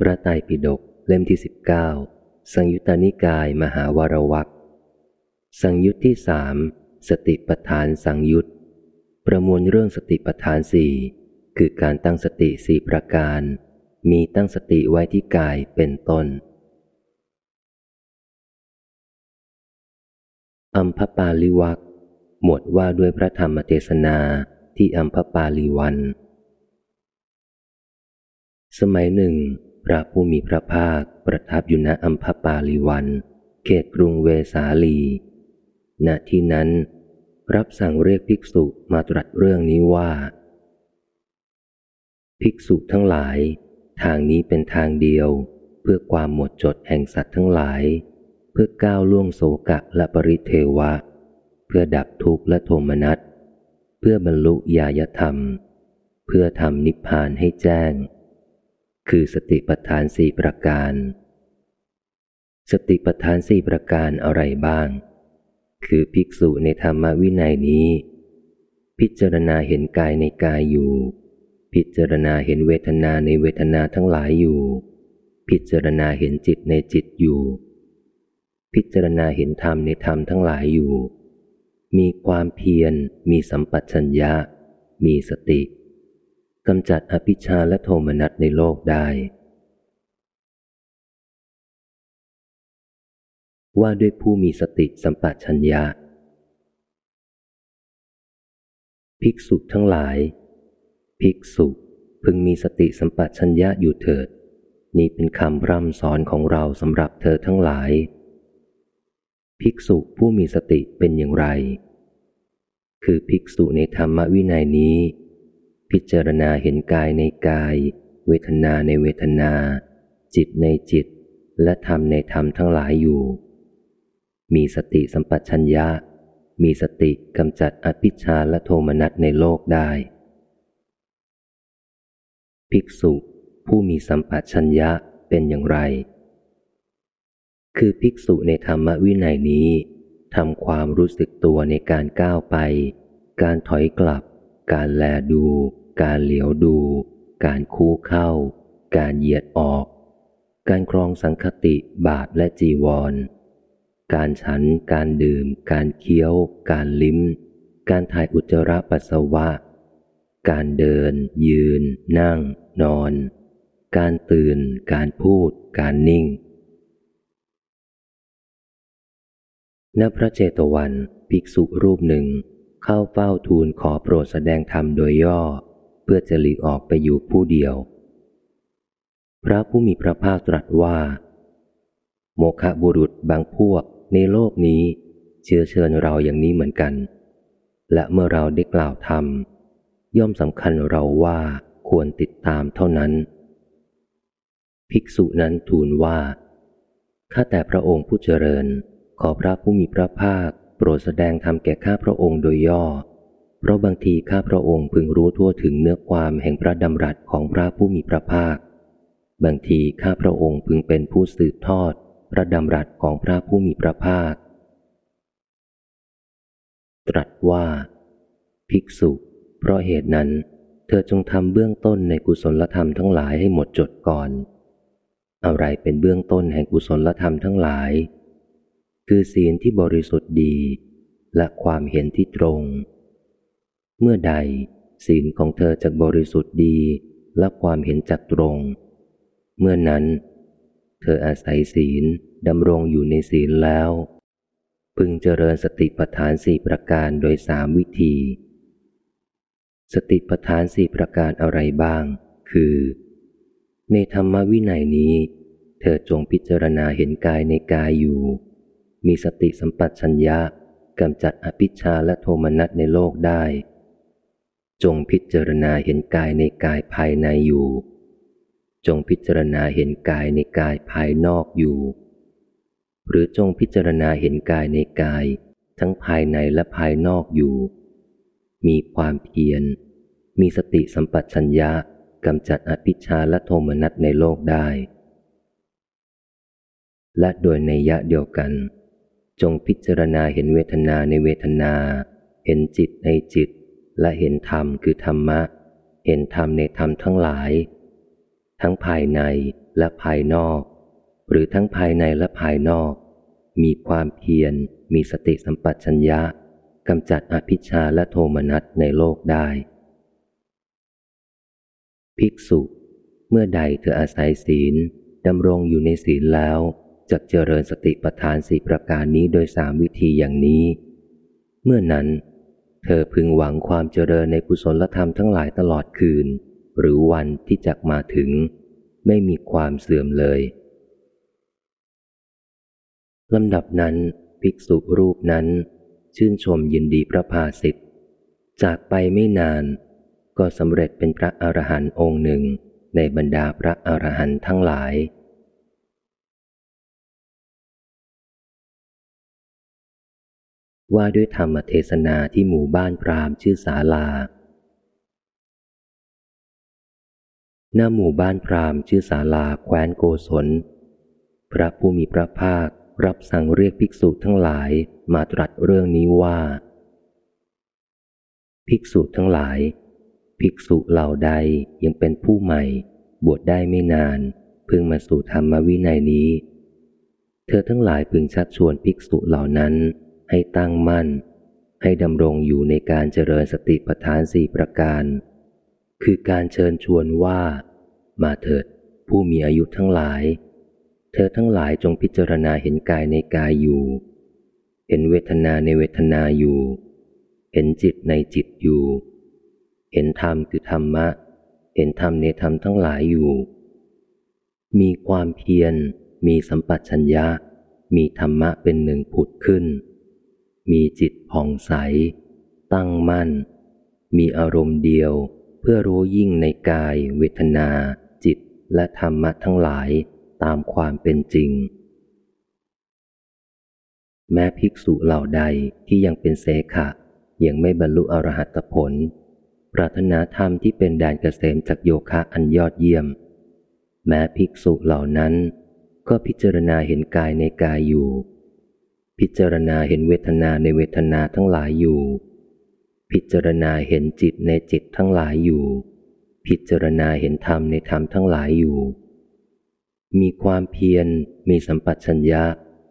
พระไตรปิฎกเล่มที่สิบเก้าสังยุตตานิกายมหาวารวักสังยุตที่สามสติปทานสังยุตประมวลเรื่องสติปทานสี่คือการตั้งสติสี่ประการ มีตั้งสติไว้ที่กายเป็นต้นอัมพปาลิวักหมวดว่าด้วยพระธรรมเทศนาที่อัมพปาลีวัน สมัยหนึ่ง พระผู้มีพระภาคประทับอยู่ณอัมพปาลีวัน เขตกรุงเวสาลี ณที่นั้น รับสั่งเรียกภิกษุมาตรัสเรื่องนี้ว่า ภิกษุทั้งหลาย ทางนี้เป็นทางเดียว เพื่อความหมดจดแห่งสัตว์ทั้งหลาย เพื่อก้าวล่วงโศกะและปริเทวะ เพื่อดับทุกข์และโทมนัสเพื่อบรรลุญาญธรรม เพื่อทำนิพพานให้แจ้ง คือสติปัฏฐานสี่ประการ สติปัฏฐานสี่ประการอะไรบ้าง คือภิกษุในธรรมวินัยนี้ พิจารณาเห็นกายในกายอยู่ พิจารณาเห็นเวทนาในเวทนาทั้งหลายอยู่ พิจารณาเห็นจิตในจิตอยู่ พิจารณาเห็นธรรมในธรรมทั้งหลายอยู่ มีความเพียร มีสัมปชัญญะ มีสติ กำจัดอภิชาและโทมนัสในโลกได้ ว่าด้วยผู้มีสติสัมปชัญญะภิกษุทั้งหลาย ภิกษุพึงมีสติสัมปชัญญะอยู่เถิด นี่เป็นคำร่ำสอนของเราสำหรับเธอทั้งหลาย ภิกษุผู้มีสติเป็นอย่างไร คือภิกษุในธรรมวินัยนี้ พิจารณาเห็นกายในกาย เวทนาในเวทนา จิตในจิต และธรรมในธรรมทั้งหลายอยู่ มีสติสัมปชัญญะ มีสติกำจัดอภิชาและโทมนัสในโลกได้ ภิกษุผู้มีสัมปชัญญะเป็นอย่างไร คือภิกษุในธรรมวินัยนี้ทำความรู้สึกตัวในการก้าวไป การถอยกลับ การแลดู การเหลียวดู การคู่เข้า การเหยียดออก การครองสังคติบาทและจีวร การฉัน การดื่ม การเคี้ยว การลิ้ม การถ่ายอุจจาระปัสสาวะ การเดิน ยืน นั่ง นอน การตื่น การพูด การนิ่งณพระเจตวัน ภิกษุรูปหนึ่ง เข้าเฝ้าทูลขอโปรดแสดงธรรมโดยย่อ เพื่อจะหลีกออกไปอยู่ผู้เดียว พระผู้มีพระภาคตรัสว่า โมฆะบุรุษบางพวกในโลกนี้เชื้อเชิญเราอย่างนี้เหมือนกัน และเมื่อเราได้กล่าวธรรม ย่อมสำคัญเราว่าควรติดตามเท่านั้น ภิกษุนั้นทูลว่า ข้าแต่พระองค์ผู้เจริญ ขอพระผู้มีพระภาคโปรดแสดงธรรมแก่ข้าพระองค์โดยย่อ เพราะบางทีข้าพระองค์พึงรู้ทั่วถึงเนื้อความแห่งพระดำรัสของพระผู้มีพระภาค บางทีข้าพระองค์พึงเป็นผู้สืบทอด พระดำรัสของพระผู้มีพระภาค ตรัสว่า ภิกษุ เพราะเหตุนั้น เธอจงทำเบื้องต้นในกุศลธรรมทั้งหลายให้หมดจดก่อน อะไรเป็นเบื้องต้นแห่งกุศลธรรมทั้งหลาย คือศีลที่บริสุทธิ์ดี และความเห็นที่ตรง เมื่อใดศีลของเธอจะบริสุทธิ์ดีและความเห็นจักตรง เมื่อนั้น เธออาศัยศีลดำรงอยู่ในศีลแล้ว พึงเจริญสติปัฏฐานสี่ประการโดยสามวิธี สติปัฏฐานสี่ประการอะไรบ้าง คือ ในธรรมวินัยนี้ เธอจงพิจารณาเห็นกายในกายอยู่ มีสติสัมปชัญญะกำจัดอภิชาและโทมนัสในโลกได้ จงพิจารณาเห็นกายในกายภายในอยู่ จงพิจารณาเห็นกายในกายภายนอกอยู่ หรือจงพิจารณาเห็นกายในกาย ทั้งภายในและภายนอกอยู่ มีความเพียร มีสติสัมปชัญญะกำจัดอภิชาและโทมนัสในโลกได้ และโดยในยะเดียวกัน จงพิจารณาเห็นเวทนาในเวทนา เห็นจิตในจิต และเห็นธรรมคือธรรมะ เห็นธรรมในธรรมทั้งหลาย ทั้งภายในและภายนอก หรือทั้งภายในและภายนอก มีความเพียร มีสติสัมปชัญญะกำจัดอภิชาและโทมนัสในโลกได้ ภิกษุ เมื่อใดเธออาศัยศีลดำรงอยู่ในศีลแล้วจะเจริญสติปัฏฐานสี่ประการนี้โดยสามวิธีอย่างนี้ เมื่อนั้น เธอพึงหวังความเจริญในกุศลธรรมทั้งหลายตลอดคืน หรือวันที่จะมาถึง ไม่มีความเสื่อมเลยลำดับนั้น ภิกษุรูปนั้น ชื่นชมยินดีพระภาสิทธิ์จากไปไม่นาน ก็สำเร็จเป็นพระอรหันต์องค์หนึ่งในบรรดาพระอรหันต์ทั้งหลาย ว่าด้วยธรรมเทศนาที่หมู่บ้านพรามชื่อสาลา หน้าหมู่บ้านพรามชื่อสาลาแคว้นโกศล พระผู้มีพระภาครับสั่งเรียกภิกษุทั้งหลายมาตรัสเรื่องนี้ว่า ภิกษุทั้งหลาย ภิกษุเหล่าใดยังเป็นผู้ใหม่ บวชได้ไม่นาน เพึงมาสู่ธรรมวินัยนี้ เธอทั้งหลายพึงชักชวนภิกษุเหล่านั้น ให้ตั้งมั่น ให้ดำรงอยู่ในการเจริญสติปัฏฐานสี่ประการ คือการเชิญชวนว่า มาเถิด ผู้มีอายุทั้งหลาย เธอทั้งหลายจงพิจารณาเห็นกายในกายอยู่ เห็นเวทนาในเวทนาอยู่ เห็นจิตในจิตอยู่ เห็นธรรมคือธรรมะ เห็นธรรมในธรรมทั้งหลายอยู่ มีความเพียรมีสัมปชัญญะมีธรรมะเป็นหนึ่งผุดขึ้น มีจิตผ่องใส ตั้งมั่น มีอารมณ์เดียวเพื่อรู้ยิ่งในกาย เวทนา จิตและธรรมะทั้งหลายตามความเป็นจริง แม้ภิกษุเหล่าใดที่ยังเป็นเสขะ ยังไม่บรรลุอรหัตผล ปรารถนาธรรมที่เป็นแดนเกษมจากโยคะอันยอดเยี่ยม แม้ภิกษุเหล่านั้น ก็พิจารณาเห็นกายในกายอยู่ พิจารณาเห็นเวทนาในเวทนาทั้งหลายอยู่ พิจารณาเห็นจิตในจิตทั้งหลายอยู่ พิจารณาเห็นธรรมในธรรมทั้งหลายอยู่ มีความเพียร มีสัมปชัญญะ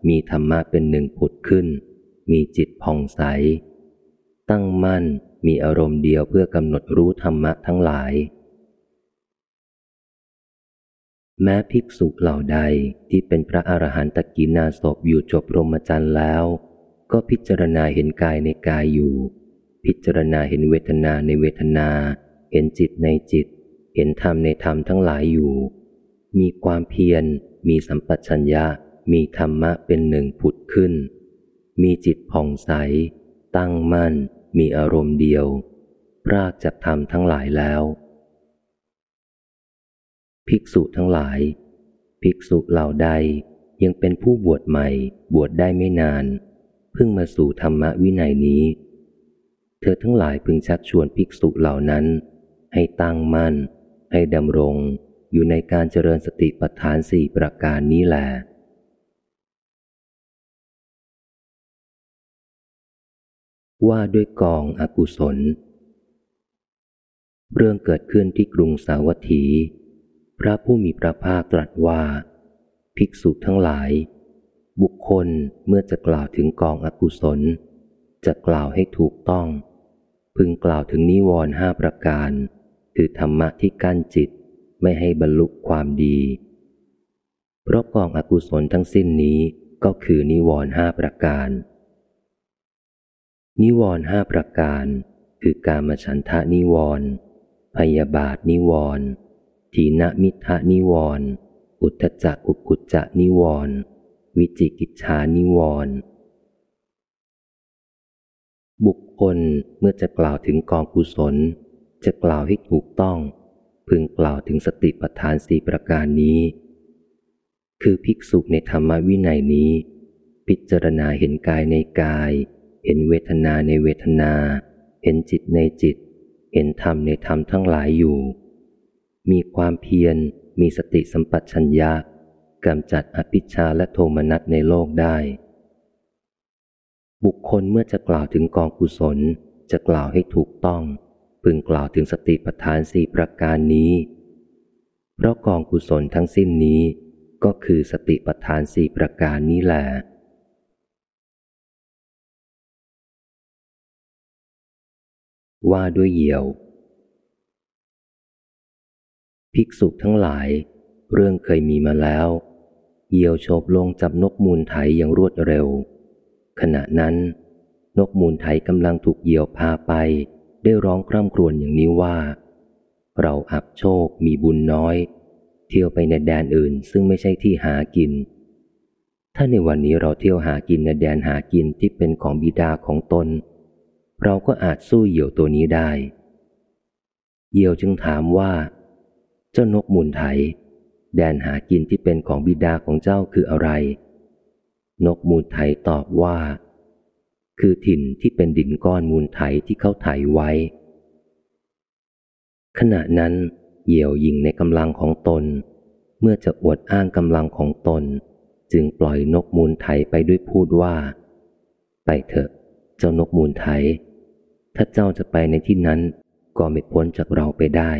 มีธรรมะเป็นหนึ่งผุดขึ้น มีจิตผ่องใส ตั้งมั่น มีอารมณ์เดียวเพื่อกำหนดรู้ธรรมะทั้งหลาย แม้ภิกษุเหล่าใดที่เป็นพระอรหันตกินาศพอยู่จบรมจันทร์แล้ว ก็พิจารณาเห็นกายในกายอยู่ พิจารณาเห็นเวทนาในเวทนา เห็นจิตในจิต เห็นธรรมในธรรมทั้งหลายอยู่ มีความเพียร มีสัมปชัญญะ มีธรรมะเป็นหนึ่งผุดขึ้น มีจิตผ่องใส ตั้งมั่น มีอารมณ์เดียว ปรากจากธรรมทั้งหลายแล้ว ภิกษุทั้งหลาย ภิกษุเหล่าใดยังเป็นผู้บวชใหม่ บวชได้ไม่นาน เพิ่งมาสู่ธรรมวินัยนี้ เธอทั้งหลายพึงชักชวนภิกษุเหล่านั้น ให้ตั้งมั่น ให้ดำรงอยู่ในการเจริญสติปัฏฐานสี่ประการนี้แหละว่าด้วยกองอกุศล เรื่องเกิดขึ้นที่กรุงสาวัตถี พระผู้มีพระภาคตรัสว่า ภิกษุทั้งหลาย บุคคลเมื่อจะกล่าวถึงกองอกุศล จะกล่าวให้ถูกต้อง พึงกล่าวถึงนิวรณ์ห้าประการ คือธรรมะที่กั้นจิตไม่ให้บรรลุความดี เพราะกองอกุศลทั้งสิ้นนี้ก็คือนิวรณ์ห้าประการ นิวรณ์ห้าประการ คือการมฉันทะนิวรณ์พยาบาทนิวรณ์ ทีนมิทะนิวรณ์อุทจักอุกุจจะนิวรณ์วิจิกิจชานิวรณ์บุคคลเมื่อจะกล่าวถึงกองกุศล จะกล่าวให้ถูกต้อง พึงกล่าวถึงสติปัฏฐานสี่ประการนี้ คือภิกษุในธรรมวินัยนี้ พิจารณาเห็นกายในกาย เห็นเวทนาในเวทนา เห็นจิตในจิต เห็นธรรมในธรรมทั้งหลายอยู่ มีความเพียร มีสติสัมปชัญญะกำจัดอภิชาและโทมนัสในโลกได้ บุคคลเมื่อจะกล่าวถึงกองกุศล จะกล่าวให้ถูกต้อง พึงกล่าวถึงสติปัฏฐานสี่ประการนี้ เพราะกองกุศลทั้งสิ้นนี้ ก็คือสติปัฏฐานสี่ประการนี้แหละว่าด้วยเหยี่ยว ภิกษุทั้งหลาย เรื่องเคยมีมาแล้ว เหยี่ยวโฉบลงจับนกมูลไถอย่างรวดเร็ว ขณะนั้น นกมูลไถกำลังถูกเหยี่ยวพาไป ได้ร้องคร่ำครวญอย่างนี้ว่า เราอับโชคมีบุญน้อย เที่ยวไปในแดนอื่นซึ่งไม่ใช่ที่หากิน ถ้าในวันนี้เราเที่ยวหากินในแดนหากินที่เป็นของบิดาของตน เราก็อาจสู้เหยี่ยวตัวนี้ได้ เหยี่ยวจึงถามว่า เจ้านกมูลไถ แดนหากินที่เป็นของบิดาของเจ้าคืออะไร นกมูลไถตอบว่า คือถิ่นที่เป็นดินก้อนมูลไถที่เขาไถไว้ ขณะนั้นเหยี่ยวยิงในกำลังของตน เมื่อจะอวดอ้างกำลังของตน จึงปล่อยนกมูลไถไปด้วยพูดว่า ไปเถอะ เจ้านกมูลไถ ถ้าเจ้าจะไปในที่นั้นก็ไม่พ้นจากเราไปได้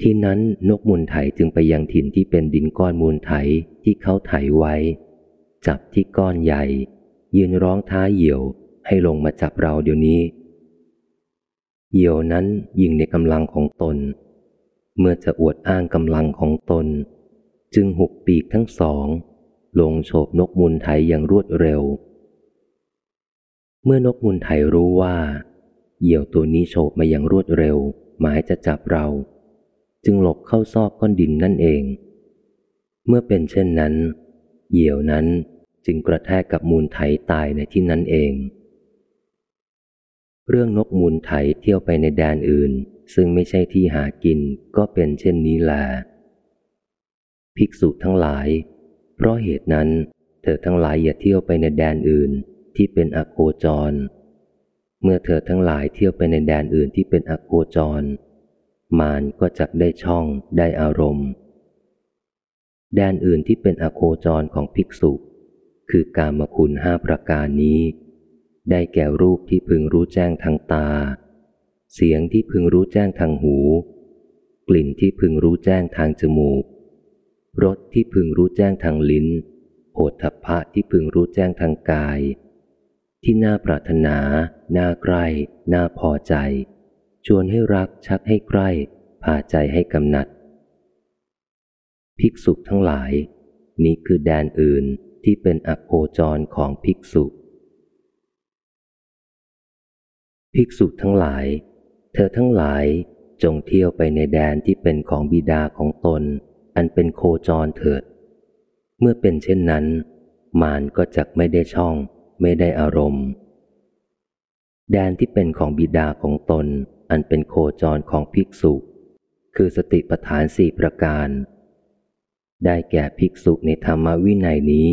ที่นั้นนกมูลไถจึงไปยังถิ่นที่เป็นดินก้อนมูลไถที่เขาไถไว้ จับที่ก้อนใหญ่ ยืนร้องท้าเหยี่ยวให้ลงมาจับเราเดี๋ยวนี้ เหยี่ยวนั้นยิงในกำลังของตน เมื่อจะอวดอ้างกำลังของตน จึงหุบปีกทั้งสอง ลงโฉบนกมุนไถอย่างรวดเร็ว เมื่อนกมุนไถรู้ว่า เหยี่ยวตัวนี้โฉบมาอย่างรวดเร็ว หมายจะจับเรา จึงหลบเข้าซอกก้อนดินนั่นเอง เมื่อเป็นเช่นนั้น เหยี่ยวนั้นจึงกระแทกกับมูลไถตายในที่นั้นเอง เรื่องนกมูลไถเที่ยวไปในแดนอื่น ซึ่งไม่ใช่ที่หากินก็เป็นเช่นนี้แลภิกษุทั้งหลาย เพราะเหตุนั้น เธอทั้งหลายอย่าเที่ยวไปในแดนอื่นที่เป็นอโคจร เมื่อเธอทั้งหลายเที่ยวไปในแดนอื่นที่เป็นอโคจร มานก็จักได้ช่องได้อารมณ์ แดนอื่นที่เป็นอโคจรของภิกษุ คือการมคุณห้าประการนี้ ได้แก่รูปที่พึงรู้แจ้งทางตา เสียงที่พึงรู้แจ้งทางหู กลิ่นที่พึงรู้แจ้งทางจมูกรสที่พึงรู้แจ้งทางลิ้นโหฏฐพะที่พึงรู้แจ้งทางกาย ที่น่าปรารถนา น่าใกล้ น่าพอใจ ชวนให้รักชักให้ใกล้พาใจให้กำหนัด ภิกษุทั้งหลาย นี้คือแดนอื่นที่เป็นอโคจรของภิกษุ ภิกษุทั้งหลาย เธอทั้งหลายจงเที่ยวไปในแดนที่เป็นของบิดาของตน อันเป็นโคจรเถิด เมื่อเป็นเช่นนั้น มารก็จะไม่ได้ช่อง ไม่ได้อารมณ์ แดนที่เป็นของบิดาของตน อันเป็นโคจรของภิกษุ คือสติปัฏฐานสี่ประการ ได้แก่ภิกษุในธรรมวินัยนี้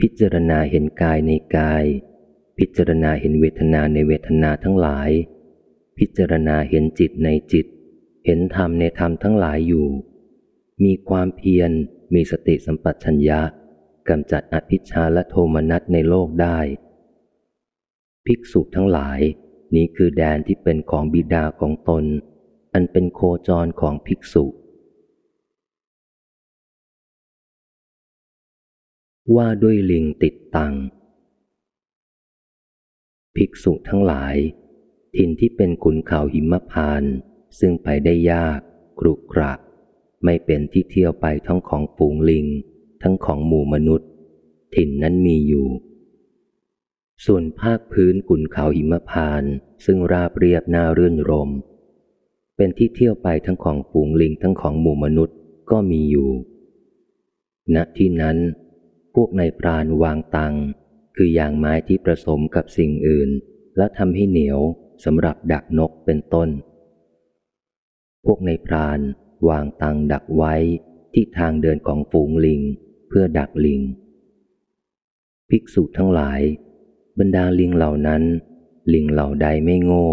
พิจารณาเห็นกายในกาย พิจารณาเห็นเวทนาในเวทนาทั้งหลาย พิจารณาเห็นจิตในจิต เห็นธรรมในธรรมทั้งหลายอยู่ มีความเพียรมีสติสัมปชัญญะกำจัดอภิชาและโทมนัสในโลกได้ ภิกษุทั้งหลาย นี้คือแดนที่เป็นของบิดาของตน อันเป็นโคจรของภิกษุ ว่าด้วยลิงติดตัง ภิกษุทั้งหลาย ถิ่นที่เป็นขุนเขาหิมพาน ซึ่งไปได้ยากกรุกระไม่เป็นที่เที่ยวไปทั้งของฝูงลิง ทั้งของหมู่มนุษย์ ถิ่นนั้นมีอยู่ ส่วนภาคพื้นขุนเขาหิมพาน ซึ่งราบเรียบน่ารื่นรม เป็นที่เที่ยวไปทั้งของฝูงลิงทั้งของหมู่มนุษย์ก็มีอยู่ ณที่นั้น พวกในพรานวางตัง คืออย่างไม้ที่ผสมกับสิ่งอื่น และทำให้เหนียวสำหรับดักนกเป็นต้น พวกในพรานวางตังดักไว้ที่ทางเดินของฝูงลิงเพื่อดักลิง ภิกษุทั้งหลาย บรรดาลิงเหล่านั้น ลิงเหล่าใดไม่โง่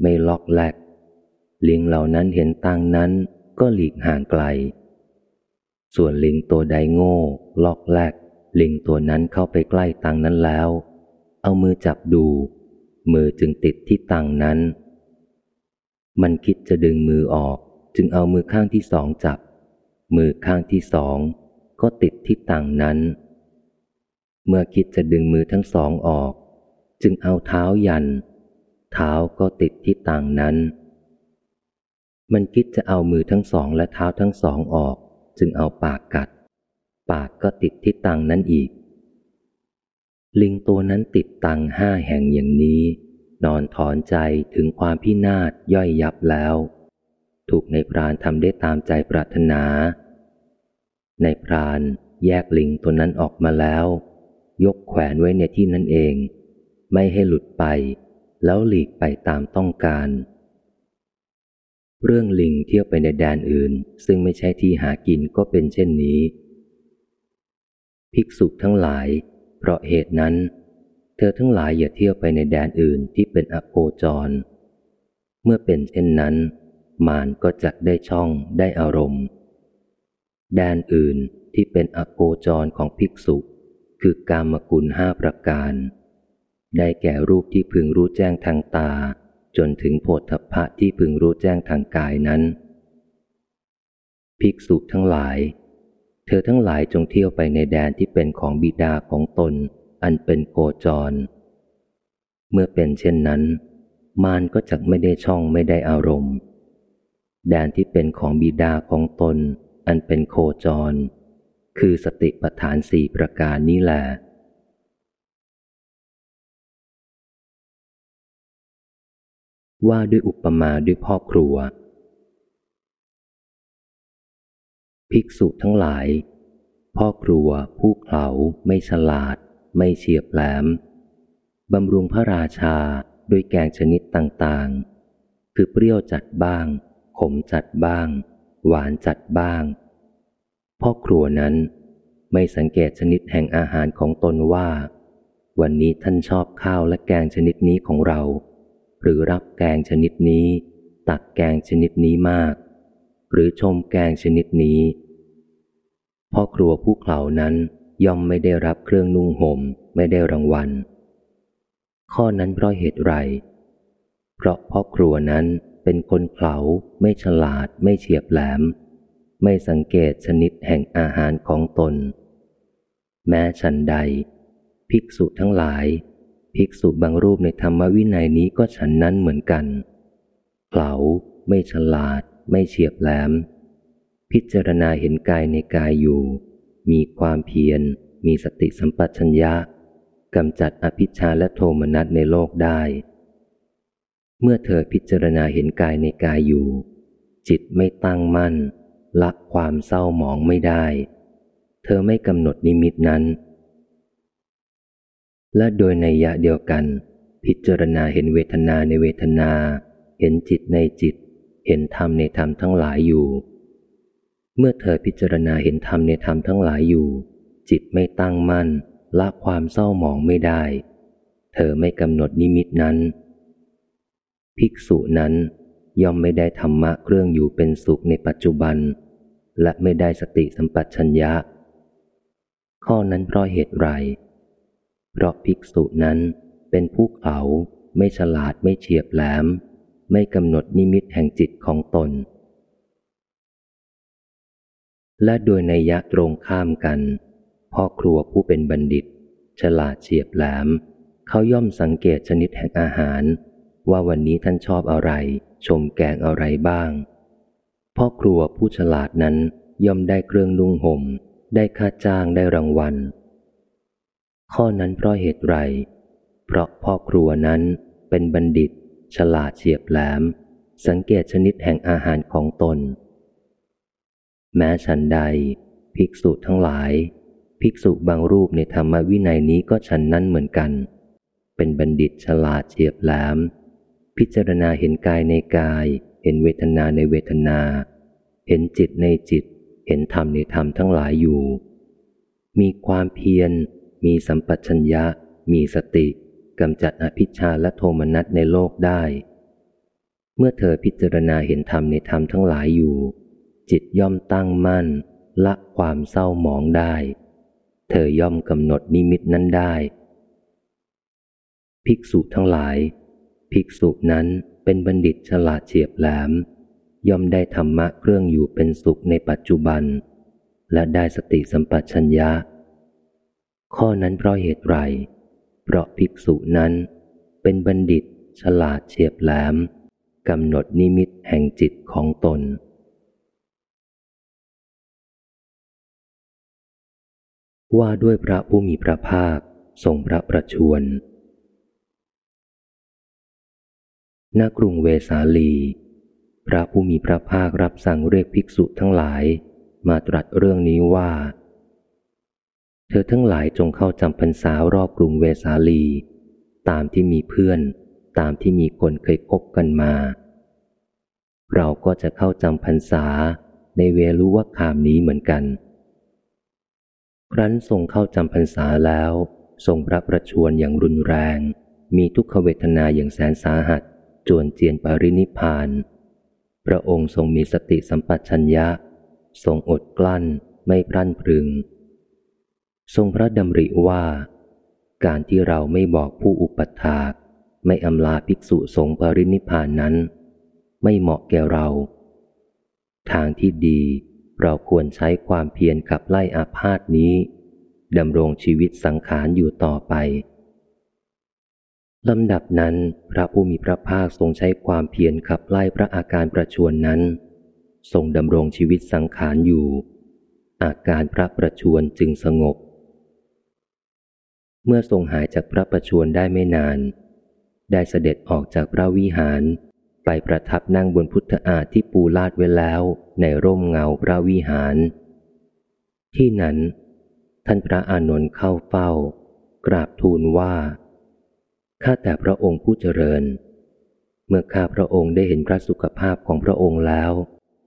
ไม่ล็อกแลกลิงเหล่านั้นเห็นตังนั้นก็หลีกห่างไกล ส่วนลิงตัวใดโง่ล็อกแลกลิงตัวนั้นเข้าไปใกล้ตังนั้นแล้ว เอามือจับดู มือจึงติดที่ตังนั้น มันคิดจะดึงมือออก จึงเอามือข้างที่สองจับ มือข้างที่สองก็ติดที่ต่างนั้น เมื่อคิดจะดึงมือทั้งสองออก จึงเอาเท้ายัน เท้าก็ติดที่ต่างนั้น มันคิดจะเอามือทั้งสองและเท้าทั้งสองออก จึงเอาปากกัด ปากก็ติดที่ต่างนั้นอีก ลิงตัวนั้นติดตังห้าแห่งอย่างนี้ นอนถอนใจถึงความพินาศย่อยยับแล้ว ถูกในพรานทำได้ตามใจปรารถนา ในพรานแยกลิงตัวนั้นออกมาแล้ว ยกแขวนไว้ในที่นั่นเอง ไม่ให้หลุดไป แล้วหลีกไปตามต้องการ เรื่องลิงเที่ยวไปในแดนอื่น ซึ่งไม่ใช่ที่หากินก็เป็นเช่นนี้ ภิกษุทั้งหลาย เพราะเหตุนั้น เธอทั้งหลายอย่าเที่ยวไปในแดนอื่นที่เป็นอโคจร เมื่อเป็นเช่นนั้น มารก็จักได้ช่องได้อารมณ์ แดนอื่นที่เป็นอโคจรของภิกษุ คือกามกุลห้าประการ ได้แก่รูปที่พึงรู้แจ้งทางตา จนถึงโพธพะที่พึงรู้แจ้งทางกายนั้น ภิกษุทั้งหลาย เธอทั้งหลายจงเที่ยวไปในแดนที่เป็นของบิดาของตน อันเป็นโคจร เมื่อเป็นเช่นนั้น มารก็จักไม่ได้ช่องไม่ได้อารมณ์ แดนที่เป็นของบิดาของตน อันเป็นโคจร คือสติปัฏฐานสี่ประการนี้แหละ ว่าด้วยอุปมาด้วยพ่อครัว ภิกษุทั้งหลาย พ่อครัวผู้เขาไม่ฉลาด ไม่เฉียบแหลมบำรุงพระราชาด้วยแกงชนิดต่างๆ คือเปรี้ยวจัดบ้าง ขมจัดบ้าง หวานจัดบ้าง พ่อครัวนั้นไม่สังเกตชนิดแห่งอาหารของตนว่า วันนี้ท่านชอบข้าวและแกงชนิดนี้ของเรา หรือรับแกงชนิดนี้ ตักแกงชนิดนี้มาก หรือชมแกงชนิดนี้พ่อครัวผู้เขานั้นย่อมไม่ได้รับเครื่องนุ่งห่มไม่ได้รางวัล ข้อนั้นเพราะเหตุไร เพราะพ่อครัวนั้นเป็นคนเขาไม่ฉลาดไม่เฉียบแหลม ไม่สังเกตชนิดแห่งอาหารของตน แม้ฉันใด ภิกษุทั้งหลาย ภิกษุบางรูปในธรรมวินัยนี้ก็ฉันนั้นเหมือนกันเขาไม่ฉลาด ไม่เฉียบแหลม พิจารณาเห็นกายในกายอยู่ มีความเพียร มีสติสัมปชัญญะกำจัดอภิชาและโทมนัสในโลกได้ เมื่อเธอพิจารณาเห็นกายในกายอยู่ จิตไม่ตั้งมั่น ละความเศร้าหมองไม่ได้ เธอไม่กำหนดนิมิตนั้น และโดยในยะเดียวกัน พิจารณาเห็นเวทนาในเวทนา เห็นจิตในจิต เห็นธรรมในธรรมทั้งหลายอยู่ เมื่อเธอพิจารณาเห็นธรรมในธรรมทั้งหลายอยู่ จิตไม่ตั้งมั่นละความเศร้าหมองไม่ได้ เธอไม่กำหนดนิมิตนั้น ภิกษุนั้นย่อมไม่ได้ธรรมะเครื่องอยู่เป็นสุขในปัจจุบัน และไม่ได้สติสัมปชัญญะ ข้อนั้นเพราะเหตุไร เพราะภิกษุนั้นเป็นผู้เขาไม่ฉลาดไม่เฉียบแหลม ไม่กำหนดนิมิตแห่งจิตของตน และโดยในยะตรงข้ามกัน พ่อครัวผู้เป็นบัณฑิต ฉลาดเฉียบแหลม เขาย่อมสังเกตชนิดแห่งอาหาร ว่าวันนี้ท่านชอบอะไร ชมแกงอะไรบ้าง พ่อครัวผู้ฉลาดนั้นย่อมได้เครื่องนุ่งห่ม ได้ค่าจ้างได้รางวัล ข้อนั้นเพราะเหตุไร เพราะพ่อครัวนั้นเป็นบัณฑิต ฉลาดเฉียบแหลม สังเกตชนิดแห่งอาหารของตน แม้ฉันใด ภิกษุทั้งหลาย ภิกษุบางรูปในธรรมวินัยนี้ก็ฉันนั้นเหมือนกัน เป็นบัณฑิตฉลาดเฉียบแหลม พิจารณาเห็นกายในกาย เห็นเวทนาในเวทนา เห็นจิตในจิต เห็นธรรมในธรรมทั้งหลายอยู่ มีความเพียร มีสัมปชัญญะ มีสติกำจัดอภิชาและโทมนัสในโลกได้ เมื่อเธอพิจารณาเห็นธรรมในธรรมทั้งหลายอยู่ จิตย่อมตั้งมั่น ละความเศร้าหมองได้ เธอย่อมกำหนดนิมิตนั้นได้ ภิกษุทั้งหลาย ภิกษุนั้นเป็นบัณฑิตฉลาดเฉียบแหลม ย่อมได้ธรรมะเครื่องอยู่เป็นสุขในปัจจุบัน และได้สติสัมปชัญญะ ข้อนั้นเพราะเหตุไร เพราะภิกษุนั้น เป็นบัณฑิต ฉลาดเฉียบแหลมกำหนดนิมิตแห่งจิตของตน ว่าด้วยพระผู้มีพระภาคทรงพระประชวรณกรุงเวสาลี พระผู้มีพระภาครับสั่งเรียกภิกษุทั้งหลาย มาตรัสเรื่องนี้ว่า ธอทั้งหลายจงเข้าจำพรรษารอบกรุงเวสาลี ตามที่มีเพื่อน ตามที่มีคนเคยคบกันมา เราก็จะเข้าจำพรรษาในเวลุวคามนี้เหมือนกัน ครั้นทรงเข้าจำพรรษาแล้ว ทรงพระประชวรอย่างรุนแรง มีทุกขเวทนาอย่างแสนสาหัส จวนเจียนปรินิพาน พระองค์ทรงมีสติสัมปชัญญะ ทรงอดกลั้นไม่พรั่นพรึง ทรงพระดำริว่า การที่เราไม่บอกผู้อุปถากไม่อำลาภิกษุสงฆ์ปรินิพานนั้น ไม่เหมาะแก่เรา ทางที่ดีเราควรใช้ความเพียรขับไล่อาพาธนี้ดำรงชีวิตสังขารอยู่ต่อไปลำดับนั้นพระผู้มีพระภาคทรงใช้ความเพียรขับไล่พระอาการประชวนนั้น ทรงดำรงชีวิตสังขารอยู่ อาการพระประชวนจึงสงบ เมื่อทรงหายจากพระประชวนได้ไม่นาน ได้เสด็จออกจากพระวิหาร ไปประทับนั่งบนพุทธอาฏที่ปูลาดไว้แล้วในร่มเงาพระวิหาร ที่นั้น ท่านพระอานนท์เข้าเฝ้า กราบทูลว่า ข้าแต่พระองค์ผู้เจริญ เมื่อข้าพระองค์ได้เห็นพระสุขภาพของพระองค์แล้ว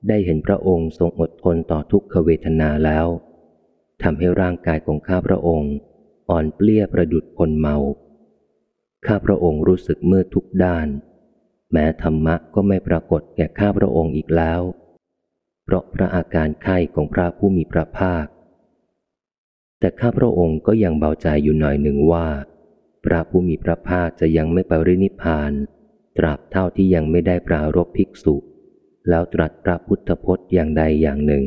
ได้เห็นพระองค์ทรงอดทนต่อทุกขเวทนาแล้วทำให้ร่างกายของข้าพระองค์ อ่อนเปลี้ยประดุดคนเมา ข้าพระองค์รู้สึกมืดทุกด้าน แม้ธรรมะก็ไม่ปรากฏแก่ข้าพระองค์อีกแล้ว เพราะพระอาการไข้ของพระผู้มีพระภาค แต่ข้าพระองค์ก็ยังเบาใจอยู่หน่อยหนึ่งว่า พระผู้มีพระภาคจะยังไม่ไปรินิพาน ตราบเท่าที่ยังไม่ได้ปรารบภิกษุ แล้วตรัสพระพุทธพจน์อย่างใดอย่างหนึ่ง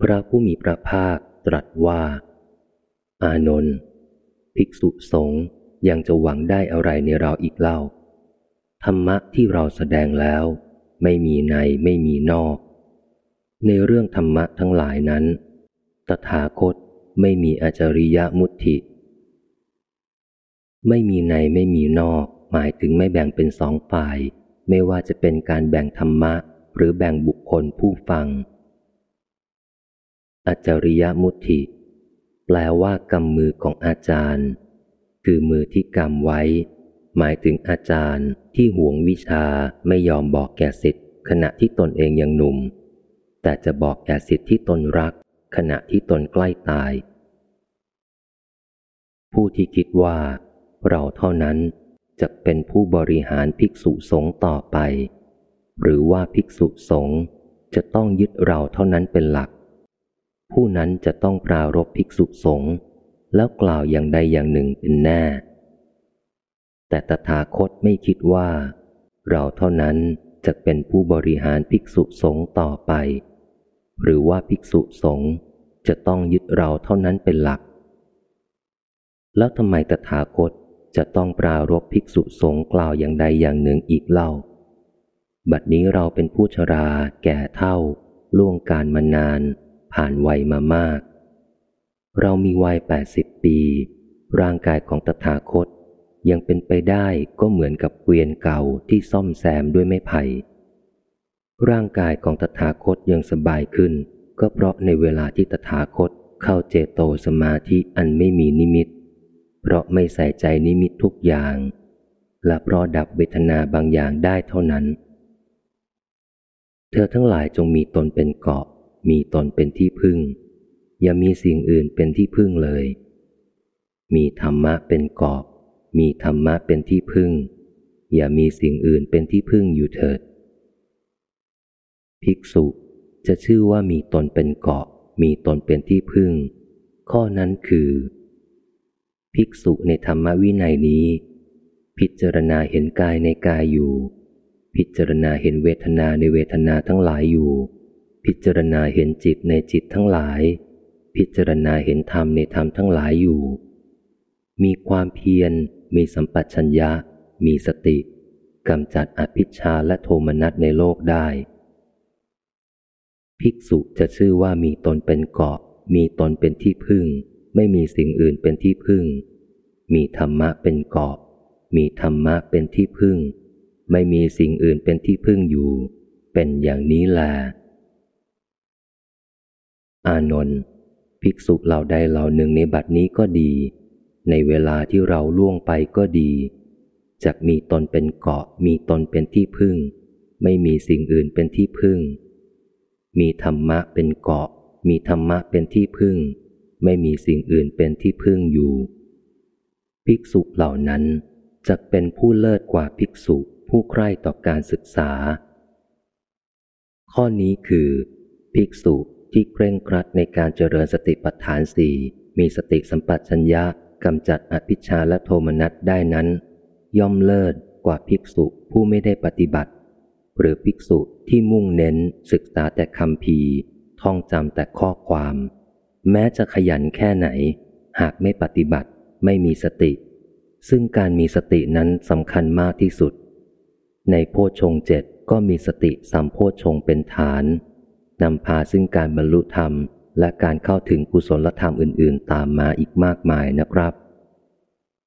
พระผู้มีพระภาคตรัสว่า อานนท์ภิกษุสงฆ์ยังจะหวังได้อะไรในเราอีกเล่า ธรรมะที่เราแสดงแล้ว ไม่มีในไม่มีนอก ในเรื่องธรรมะทั้งหลายนั้น ตถาคตไม่มีอาจริยมุติ ไม่มีในไม่มีนอก หมายถึงไม่แบ่งเป็นสองฝ่าย ไม่ว่าจะเป็นการแบ่งธรรมะ หรือแบ่งบุคคลผู้ฟัง อจริยมุติ แปลว่ากำมือของอาจารย์ คือมือที่กำไว้ หมายถึงอาจารย์ที่หวงวิชาไม่ยอมบอกแก่สิทธิ์ขณะที่ตนเองยังหนุ่ม แต่จะบอกแก่สิทธิ์ที่ตนรัก ขณะที่ตนใกล้ตาย ผู้ที่คิดว่า เราเท่านั้นจะเป็นผู้บริหารภิกษุสงฆ์ต่อไป หรือว่าภิกษุสงฆ์จะต้องยึดเราเท่านั้นเป็นหลัก ผู้นั้นจะต้องปรารบภิกษุสงฆ์แล้วกล่าวอย่างใดอย่างหนึ่งเป็นแน่ แต่ตถาคตไม่คิดว่า เราเท่านั้นจะเป็นผู้บริหารภิกษุสงฆ์ต่อไป หรือว่าภิกษุสงฆ์จะต้องยึดเราเท่านั้นเป็นหลัก แล้วทำไมตถาคตจะต้องปรารบภิกษุสงฆ์กล่าวอย่างใดอย่างหนึ่งอีกเล่า บัดนี้เราเป็นผู้ชรา แก่เท่า ล่วงการมานาน ผ่านวัยมามาก เรามีวัยแปดสิบปี ร่างกายของตถาคตยังเป็นไปได้ก็เหมือนกับเกวียนเก่าที่ซ่อมแซมด้วยไม้ไผ่ ร่างกายของตถาคตยังสบายขึ้น ก็เพราะในเวลาที่ตถาคตเข้าเจโตสมาธิอันไม่มีนิมิต เพราะไม่ใส่ใจนิมิตทุกอย่าง และเพราะดับเวทนาบางอย่างได้เท่านั้น เธอทั้งหลายจงมีตนเป็นเกาะ มีตนเป็นที่พึ่ง อย่ามีสิ่งอื่นเป็นที่พึ่งเลย มีธรรมะเป็นเกาะมีธรรมะเป็นที่พึ่ง อย่ามีสิ่งอื่นเป็นที่พึ่งอยู่เถิด ภิกษุจะชื่อว่ามีตนเป็นเกาะ มีตนเป็นที่พึ่ง ข้อนั้นคือ ภิกษุในธรรมวินัยนี้ พิจารณาเห็นกายในกายอยู่ พิจารณาเห็นเวทนาในเวทนาทั้งหลายอยู่ พิจารณาเห็นจิตในจิตทั้งหลาย พิจารณาเห็นธรรมในธรรมทั้งหลายอยู่ มีความเพียร มีสัมปชัญญะ มีสติกำจัดอภิชาและโทมนัสในโลกได้ ภิกษุจะชื่อว่ามีตนเป็นเกาะ มีตนเป็นที่พึ่ง ไม่มีสิ่งอื่นเป็นที่พึ่ง มีธรรมะเป็นเกาะ มีธรรมะเป็นที่พึ่ง ไม่มีสิ่งอื่นเป็นที่พึ่งอยู่ เป็นอย่างนี้แล อานนท์ภิกษุเหล่าใดเหล่าหนึ่งในบัดนี้ก็ดี ในเวลาที่เราล่วงไปก็ดีจะมีตนเป็นเกาะ มีตนเป็นที่พึ่ง ไม่มีสิ่งอื่นเป็นที่พึ่ง มีธรรมะเป็นเกาะ มีธรรมะเป็นที่พึ่ง ไม่มีสิ่งอื่นเป็นที่พึ่งอยู่ ภิกษุเหล่านั้นจะเป็นผู้เลิศกว่าภิกษุผู้ใคร่ต่อการศึกษา ข้อนี้คือ ภิกษุ ที่เคร่งครัดในการเจริญสติปัฏฐานสี่มีสติสัมปชัญญะกำจัดอภิชาและโทมนัสได้นั้น ย่อมเลิศกว่าภิกษุผู้ไม่ได้ปฏิบัติ หรือภิกษุที่มุ่งเน้นศึกษาแต่คำพีท่องจำแต่ข้อความ แม้จะขยันแค่ไหน หากไม่ปฏิบัติไม่มีสติ ซึ่งการมีสตินั้นสำคัญมากที่สุด ในโพชงเจ็ดก็มีสติสัมโพชงเป็นฐาน นำพาซึ่งการบรรลุธรรม และการเข้าถึงกุศลธรรมอื่น ๆ ตามมาอีกมากมายนะครับ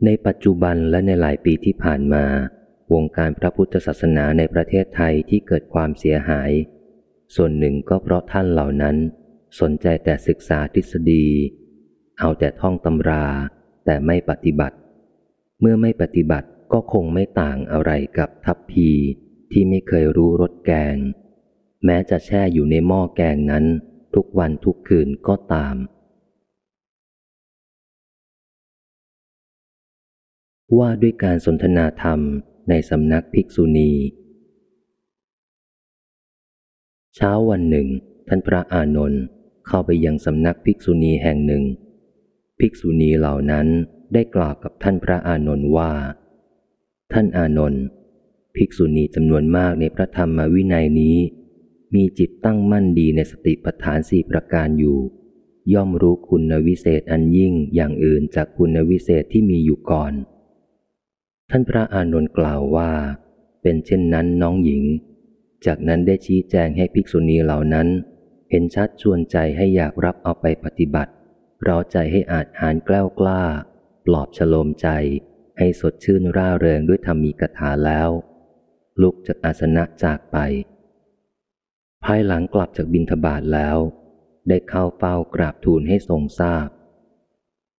ในปัจจุบันและในหลายปีที่ผ่านมา วงการพระพุทธศาสนาในประเทศไทยที่เกิดความเสียหาย ส่วนหนึ่งก็เพราะท่านเหล่านั้น สนใจแต่ศึกษาทฤษฎี เอาแต่ท่องตำรา แต่ไม่ปฏิบัติ เมื่อไม่ปฏิบัติก็คงไม่ต่างอะไรกับทัพพีที่ไม่เคยรู้รสแกง แม้จะแช่อยู่ในหม้อแกงนั้น ทุกวันทุกคืนก็ตาม ว่าด้วยการสนทนาธรรมในสำนักภิกษุณี เช้าวันหนึ่ง ท่านพระอานนท์เข้าไปยังสำนักภิกษุณีแห่งหนึ่ง ภิกษุณีเหล่านั้นได้กล่าวกับท่านพระอานนท์ว่า ท่านอานนท์ภิกษุณีจำนวนมากในพระธรรมวินัยนี้ มีจิตตั้งมั่นดีในสติปัฏฐานสี่ประการอยู่ ย่อมรู้คุณวิเศษอันยิ่งอย่างอื่นจากคุณวิเศษที่มีอยู่ก่อน ท่านพระอานนท์กล่าวว่า เป็นเช่นนั้นน้องหญิง จากนั้นได้ชี้แจงให้ภิกษุณีเหล่านั้น เห็นชัดชวนใจให้อยากรับเอาไปปฏิบัติร้าใจให้อาจหานกล้วกล้า ปลอบฉโลมใจ ให้สดชื่นร่าเริงด้วยธรรมีกถาแล้ว ลุกจากอาสนะจากไป ภายหลังกลับจากบินทบาทแล้ว ได้เข้าเฝ้ากราบทูลให้ทรงทราบ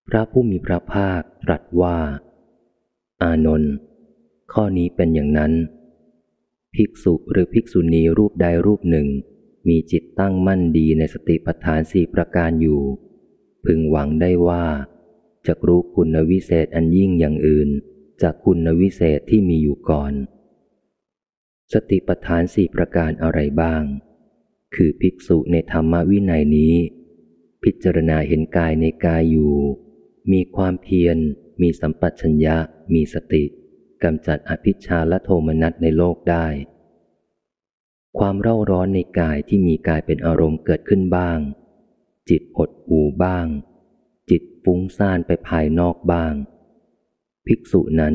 พระผู้มีพระภาคตรัสว่า อานนท์ข้อนี้เป็นอย่างนั้น ภิกษุหรือภิกษุณีรูปใดรูปหนึ่ง มีจิตตั้งมั่นดีในสติปัฏฐานสี่ประการอยู่ พึงหวังได้ว่าจะรู้คุณวิเศษอันยิ่งอย่างอื่น จากคุณวิเศษที่มีอยู่ก่อน สติปัฏฐานสี่ประการอะไรบ้าง คือภิกษุในธรรมวินัยนี้ พิจารณาเห็นกายในกายอยู่ มีความเพียร มีสัมปชัญญะ มีสติกำจัดอภิชาและโทมนัสในโลกได้ ความเร่าร้อนในกายที่มีกายเป็นอารมณ์เกิดขึ้นบ้าง จิตหดหูบ้าง จิตฟุ้งซ่านไปภายนอกบ้าง ภิกษุนั้น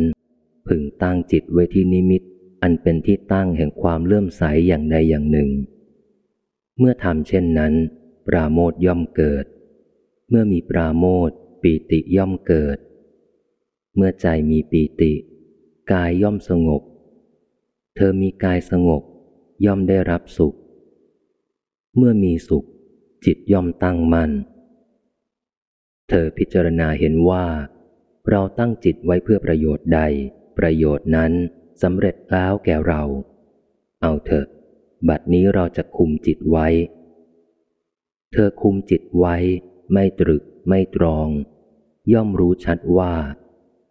พึงตั้งจิตไว้ที่นิมิต อันเป็นที่ตั้งแห่งความเลื่อมใสอย่างใดอย่างหนึ่ง เมื่อทำเช่นนั้น ปราโมทย่อมเกิด เมื่อมีปราโมทปีติย่อมเกิด เมื่อใจมีปีติ กายย่อมสงบ เธอมีกายสงบ ย่อมได้รับสุข เมื่อมีสุข จิตย่อมตั้งมัน่น เธอพิจารณาเห็นว่า เราตั้งจิตไว้เพื่อประโยชน์ใด ประโยชน์นั้นสำเร็จแล้วแก่เรา เอาเถอะ บัดนี้เราจะคุมจิตไว้ เธอคุมจิตไว้ ไม่ตรึก ไม่ตรอง ย่อมรู้ชัดว่า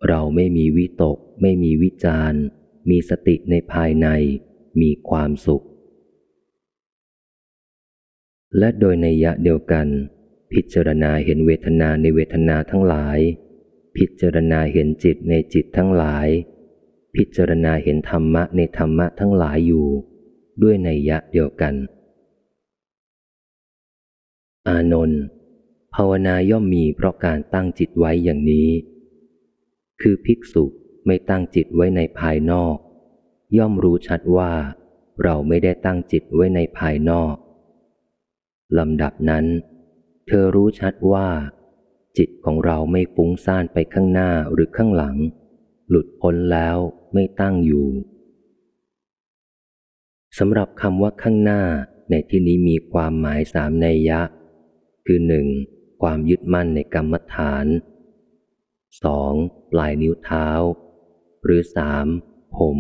เราไม่มีวิตก ไม่มีวิจารมีสติในภายใน มีความสุข และโดยในยะเดียวกัน พิจารณาเห็นเวทนาในเวทนาทั้งหลาย พิจารณาเห็นจิตในจิตทั้งหลาย พิจารณาเห็นธรรมะในธรรมะทั้งหลายอยู่ ด้วยในยะเดียวกัน อานนท์ภาวนาย่อมมีเพราะการตั้งจิตไว้อย่างนี้ คือภิกษุไม่ตั้งจิตไว้ในภายนอก ย่อมรู้ชัดว่า เราไม่ได้ตั้งจิตไว้ในภายนอกลำดับนั้น เธอรู้ชัดว่า จิตของเราไม่ฟุ้งซ่านไปข้างหน้าหรือข้างหลัง หลุดพ้นแล้วไม่ตั้งอยู่ สำหรับคำว่าข้างหน้าในที่นี้มีความหมายสามในยะ คือหนึ่งความยึดมั่นในกรรมฐานสองปลายนิ้วเท้า หรือสามผม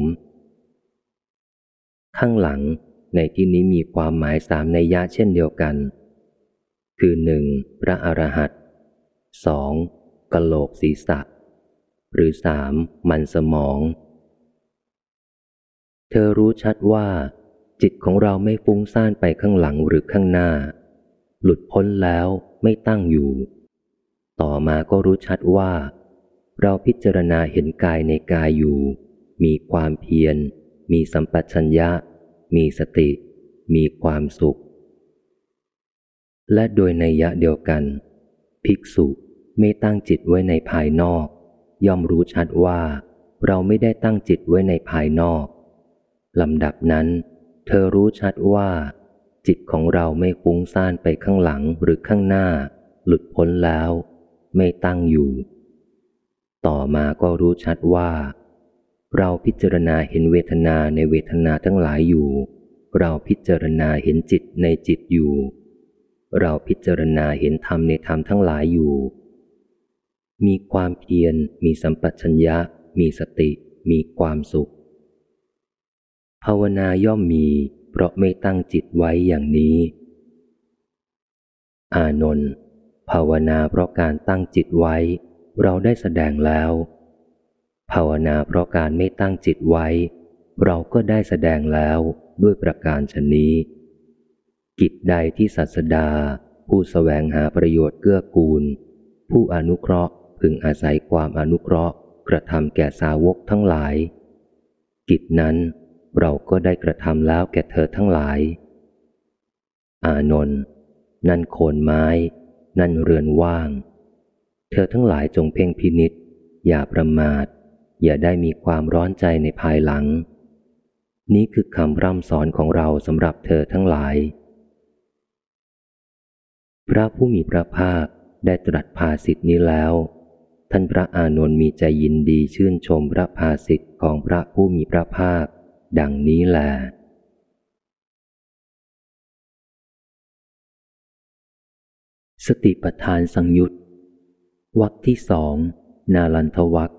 ข้างหลังในที่นี้มีความหมายสามในยะเช่นเดียวกัน คือหนึ่งพระอรหันต์สองกะโหลกศีรษะ หรือสามมันสมอง เธอรู้ชัดว่า จิตของเราไม่ฟุ้งซ่านไปข้างหลังหรือข้างหน้า หลุดพ้นแล้วไม่ตั้งอยู่ ต่อมาก็รู้ชัดว่า เราพิจารณาเห็นกายในกายอยู่ มีความเพียร มีสัมปชัญญะ มีสติ มีความสุข และโดยในยะเดียวกัน ภิกษุไม่ตั้งจิตไว้ในภายนอก ย่อมรู้ชัดว่า เราไม่ได้ตั้งจิตไว้ในภายนอกลำดับนั้น เธอรู้ชัดว่า จิตของเราไม่ฟุ้งซ่านไปข้างหลังหรือข้างหน้า หลุดพ้นแล้ว ไม่ตั้งอยู่ ต่อมาก็รู้ชัดว่า เราพิจารณาเห็นเวทนาในเวทนาทั้งหลายอยู่ เราพิจารณาเห็นจิตในจิตอยู่ เราพิจารณาเห็นธรรมในธรรมทั้งหลายอยู่ มีความเพียรมีสัมปชัญญะ มีสติ มีความสุข ภาวนาย่อมมี เพราะไม่ตั้งจิตไว้อย่างนี้ อานนท์ภาวนาเพราะการตั้งจิตไว้ เราได้แสดงแล้ว ภาวนาเพราะการไม่ตั้งจิตไว้ เราก็ได้แสดงแล้วด้วยประการชนนี้ กิจใดที่ศาสดา ผู้สแสวงหาประโยชน์เกื้อกูล ผู้อนุเคราะห์พึงอาศัยความอนุเคราะห์ กระทำแก่สาวกทั้งหลาย กิจนั้น เราก็ได้กระทำแล้วแก่เธอทั้งหลาย อานนท์นั่นโคนไม้ นั่นเรือนว่าง เธอทั้งหลายจงเพ่งพินิษอย่าประมาท อย่าได้มีความร้อนใจในภายหลัง นี้คือคำร่ำสอนของเราสำหรับเธอทั้งหลาย พระผู้มีพระภาคได้ตรัสภาสิทธินี้แล้ว ท่านพระอานนท์มีใจยินดีชื่นชมพระภาสิทธิ์ของพระผู้มีพระภาค ดังนี้แลสติปัฏฐานสังยุตวักที่สอง นาลันทวัก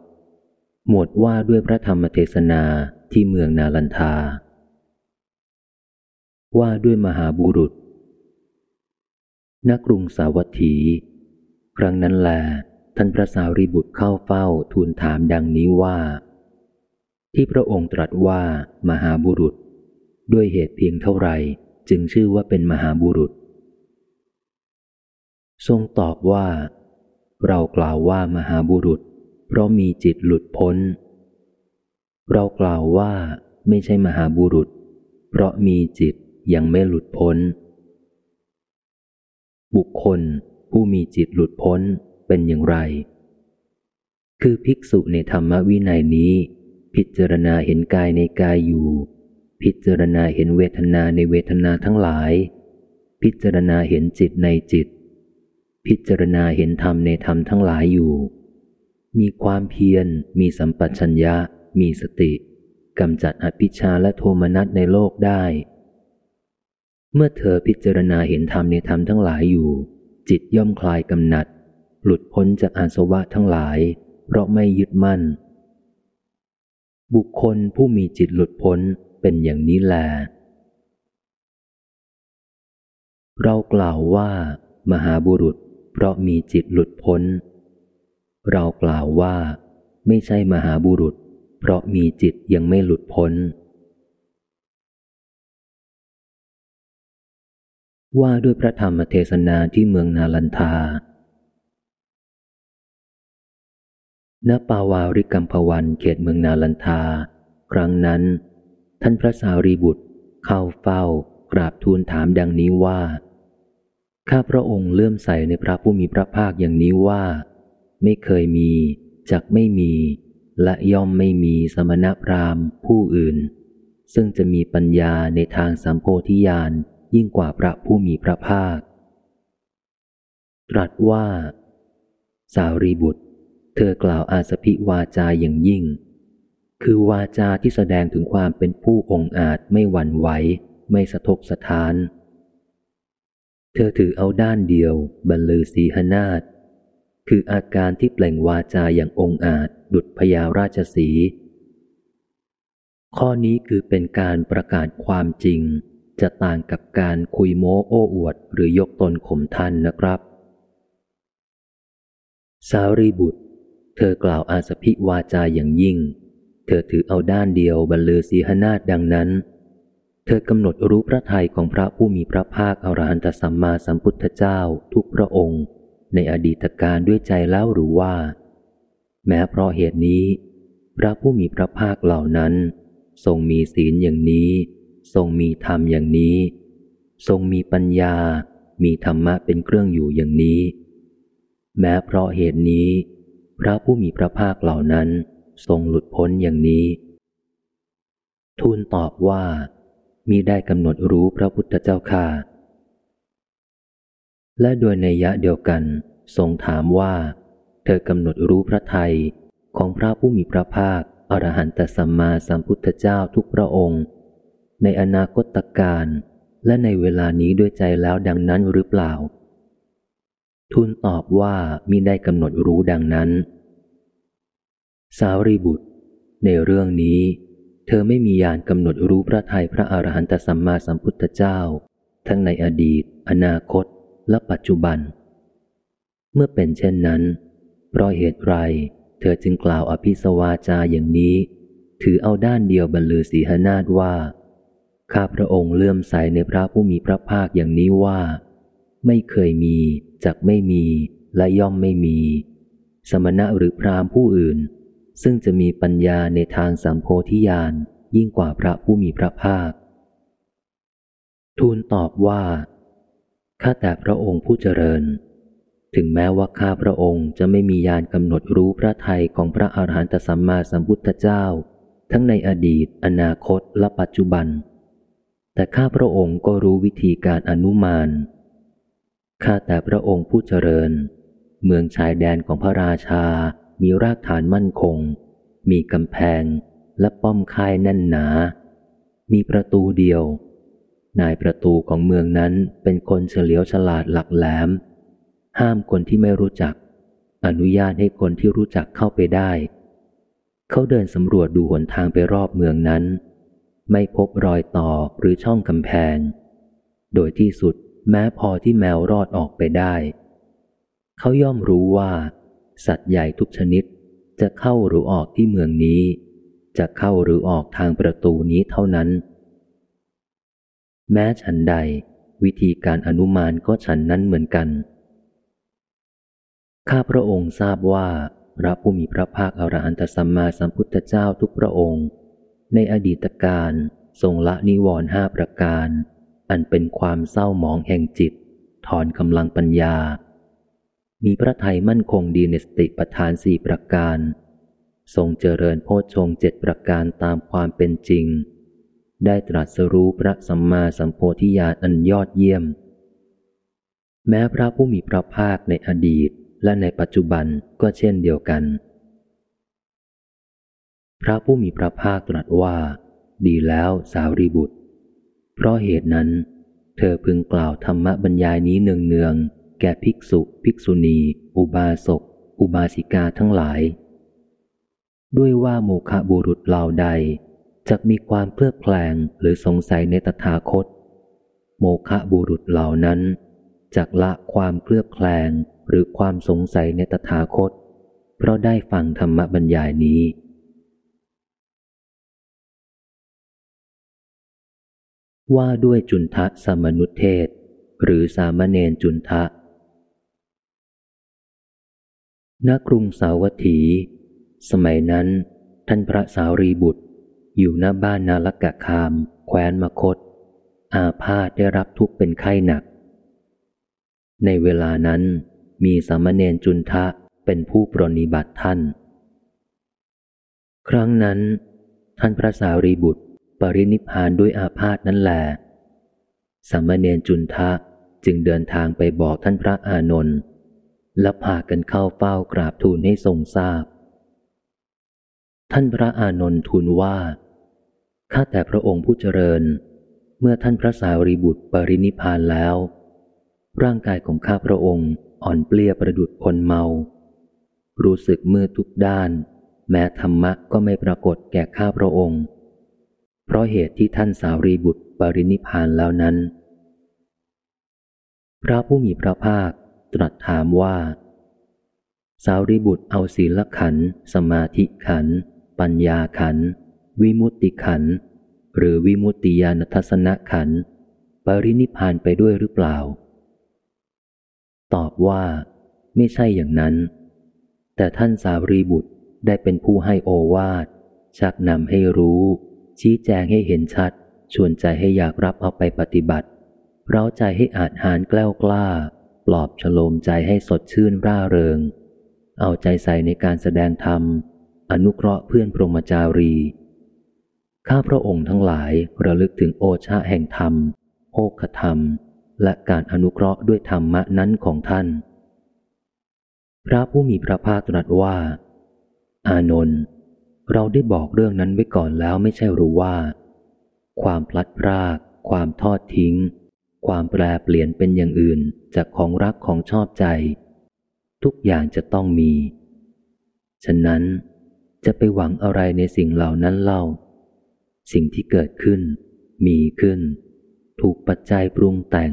หมวดว่าด้วยพระธรรมเทศนาที่เมืองนาลันทา ว่าด้วยมหาบุรุษ นักรุงสาวัตถี ครั้งนั้นแล ท่านพระสารีบุตรเข้าเฝ้าทูลถามดังนี้ว่า ที่พระองค์ตรัสว่ามหาบุรุษ ด้วยเหตุเพียงเท่าไรจึงชื่อว่าเป็นมหาบุรุษ ทรงตอบว่า เรากล่าวว่ามหาบุรุษ เพราะมีจิตหลุดพ้น เรากล่าวว่าไม่ใช่มหาบุรุษ เพราะมีจิตยังไม่หลุดพ้น บุคคลผู้มีจิตหลุดพ้นเป็นอย่างไร คือภิกษุในธรรมวินัยนี้ พิจารณาเห็นกายในกายอยู่ พิจารณาเห็นเวทนาในเวทนาทั้งหลาย พิจารณาเห็นจิตในจิต พิจารณาเห็นธรรมในธรรมทั้งหลายอยู่ มีความเพียร มีสัมปชัญญะ มีสติกำจัดอภิชาและโทมนัสในโลกได้ เมื่อเธอพิจารณาเห็นธรรมในธรรมทั้งหลายอยู่ จิตย่อมคลายกำหนัด หลุดพ้นจากอาสวะทั้งหลาย เพราะไม่ยึดมั่น บุคคลผู้มีจิตหลุดพ้นเป็นอย่างนี้แล เรากล่าวว่า มหาบุรุษ เพราะมีจิตหลุดพ้น เรากล่าวว่า ไม่ใช่มหาบุรุษ เพราะมีจิตยังไม่หลุดพ้น ว่าด้วยพระธรรมเทศนาที่เมืองนาลันทา ณปาวาริกัมพวันเขตเมืองนาลันทา ครั้งนั้น ท่านพระสารีบุตร เข้าเฝ้ากราบทูลถามดังนี้ว่า ข้าพระองค์เลื่อมใสในพระผู้มีพระภาคอย่างนี้ว่า ไม่เคยมี จักไม่มี และย่อมไม่มีสมณพราหมณ์ผู้อื่น ซึ่งจะมีปัญญาในทางสัมโพธิญาณยิ่งกว่าพระผู้มีพระภาค ตรัสว่า สารีบุตร เธอกล่าวอาสพิวาจาอย่างยิ่ง คือวาจาที่แสดงถึงความเป็นผู้องอาจไม่หวั่นไหว ไม่สะทกสะท้าน เธอถือเอาด้านเดียว บรรลือสีหนาฏคืออาการที่เปล่งวาจาอย่างองอาจ ดุจพยาราชสี ข้อนี้คือเป็นการประกาศความจริง จะต่างกับการคุยโม้โอ้อวด หรือยกตนข่มท่านนะครับ สารีบุตร เธอกล่าวอาสพิวาจาอย่างยิ่ง เธอถือเอาด้านเดียวบรรลือสีหนาฏดังนั้น เธอกำหนดรู้พระทัยของพระผู้มีพระภาคอรหันตสัมมาสัมพุทธเจ้าทุกพระองค์ ในอดีตการด้วยใจแล้วหรือว่า แม้เพราะเหตุนี้ พระผู้มีพระภาคเหล่านั้น ทรงมีศีลอย่างนี้ ทรงมีธรรมอย่างนี้ ทรงมีปัญญา มีธรรมะเป็นเครื่องอยู่อย่างนี้ แม้เพราะเหตุนี้ พระผู้มีพระภาคเหล่านั้น ทรงหลุดพ้นอย่างนี้ ทูลตอบว่ามีได้กำหนดรู้พระพุทธเจ้าค่าและโดยในยะเดียวกันทรงถามว่า เธอกำหนดรู้พระไทยของพระผู้มีพระภาคอรหันตสัมมาสัมพุทธเจ้าทุกพระองค์ ในอนาคตการและในเวลานี้ด้วยใจแล้วดังนั้นหรือเปล่า ทูลตอบว่ามิได้กำหนดรู้ดังนั้น สาวรีบุตร ในเรื่องนี้ เธอไม่มียานกำหนดรู้พระไทยพระอรหันตสัมมาสัมพุทธเจ้า ทั้งในอดีต อนาคต และปัจจุบัน เมื่อเป็นเช่นนั้น เพราะเหตุไร เธอจึงกล่าวอภิสวาจาอย่างนี้ ถือเอาด้านเดียวบรรลือสีหนาฏว่า ข้าพระองค์เลื่อมใสในพระผู้มีพระภาคอย่างนี้ว่า ไม่เคยมี จักไม่มีและย่อมไม่มี สมณะหรือพราหมณ์ผู้อื่น ซึ่งจะมีปัญญาในทางสัมโพธิญาณยิ่งกว่าพระผู้มีพระภาค ทูลตอบว่าข้าแต่พระองค์ผู้เจริญ ถึงแม้ว่าข้าพระองค์จะไม่มียานกำหนดรู้พระทัยของพระอาหารหันตสัมมาสัมพุทธเจ้า ทั้งในอดีต อนาคตและปัจจุบัน แต่ข้าพระองค์ก็รู้วิธีการอนุมาน ข้าแต่พระองค์ผู้เจริญ เมืองชายแดนของพระราชา มีรากฐานมั่นคง มีกำแพงและป้อมค่ายแน่นหนา มีประตูเดียว นายประตูของเมืองนั้นเป็นคนเฉลียวฉลาดหลักแหลม ห้ามคนที่ไม่รู้จัก อนุญาตให้คนที่รู้จักเข้าไปได้ เขาเดินสำรวจดูหนทางไปรอบเมืองนั้น ไม่พบรอยต่อหรือช่องกำแพง โดยที่สุด แม้พอที่แมวรอดออกไปได้ เขาย่อมรู้ว่า สัตว์ใหญ่ทุกชนิดจะเข้าหรือออกที่เมืองนี้ จะเข้าหรือออกทางประตูนี้เท่านั้น แม้ฉันใด วิธีการอนุมานก็ฉันนั้นเหมือนกัน ข้าพระองค์ทราบว่าพระผู้มีพระภาคอรหันตสัมมาสัมพุทธเจ้าทุกพระองค์ ในอดีตการทรงละนิวรณ์ห้าประการ อันเป็นความเศร้าหมองแห่งจิต ถอนกำลังปัญญา มีพระไทยมั่นคงดีในสติปัฏฐานสี่ประการ ทรงเจริญโพชฌงเจ็ดประการตามความเป็นจริง ได้ตรัสรู้พระสัมมาสัมโพธิญาณอันยอดเยี่ยม แม้พระผู้มีพระภาคในอดีตและในปัจจุบันก็เช่นเดียวกัน พระผู้มีพระภาคตรัสว่า ดีแล้วสาวรีบุตร เพราะเหตุนั้น เธอพึงกล่าวธรรมบรรยายนี้เนืองๆ แก่ภิกษุ ภิกษุณี อุบาสก อุบาสิกาทั้งหลาย ด้วยว่าโมฆะบุรุษเหล่าใดจะมีความเพลือบแคลงหรือสงสัยในตถาคต โมฆะบุรุษเหล่านั้นจักละความเคลือบแคลงหรือความสงสัยในตถาคต เพราะได้ฟังธรรมบรรยายนี้ ว่าด้วยจุนทะสมนุเทศ หรือสามเณรจุนทะณกรุงสาวัตถี สมัยนั้น ท่านพระสารีบุตร อยู่หน้าบ้านนาลกะคาม แคว้นมคต อาพาธได้รับทุกข์เป็นไข้หนัก ในเวลานั้นมีสามเณรจุนทะเป็นผู้ปรนิบัติท่าน ครั้งนั้น ท่านพระสารีบุตร ปรินิพานด้วยอาพาธนั่นแหละสามเณรจุนทะจึงเดินทางไปบอกท่านพระอานนท์และพากันเข้าเฝ้ากราบทูลให้ทรงทราบ ท่านพระอานนท์ทูลว่า ข้าแต่พระองค์ผู้เจริญ เมื่อท่านพระสารีบุตรปรินิพานแล้ว ร่างกายของข้าพระองค์อ่อนเปลี้ยประดุดคนเมา รู้สึกมืดทุกด้าน แม้ธรรมะก็ไม่ปรากฏแก่ข้าพระองค์ เพราะเหตุที่ท่านสาวรีบุตรปรินิพานแล้วนั้น พระผู้มีพระภาคตรัสถามว่า สาวรีบุตรเอาศีลขัน สมาธิขัน ปัญญาขัน วิมุตติขัน หรือวิมุตติญาณทัศนขัน ปรินิพานไปด้วยหรือเปล่า ตอบว่า ไม่ใช่อย่างนั้น แต่ท่านสาวรีบุตรได้เป็นผู้ให้โอวาทชักนำให้รู้ ชี้แจงให้เห็นชัด ชวนใจให้อยากรับเอาไปปฏิบัติ เร้าใจให้อาจหารแกล้วกล้า ปลอบฉโลมใจให้สดชื่นร่าเริง เอาใจใส่ในการแสดงธรรม อนุเคราะห์เพื่อนพรหมจารี ข้าพระองค์ทั้งหลายระลึกถึงโอชาแห่งธรรม โภคธรรม และการอนุเคราะห์ด้วยธรรมะนั้นของท่าน พระผู้มีพระภาคตรัสว่า อานนท์ เราได้บอกเรื่องนั้นไว้ก่อนแล้วไม่ใช่รู้ว่า ความพลัดพราก ความทอดทิ้ง ความแปรเปลี่ยนเป็นอย่างอื่นจากของรักของชอบใจ ทุกอย่างจะต้องมี ฉะนั้นจะไปหวังอะไรในสิ่งเหล่านั้นเล่า สิ่งที่เกิดขึ้น มีขึ้น ถูกปัจจัยปรุงแต่ง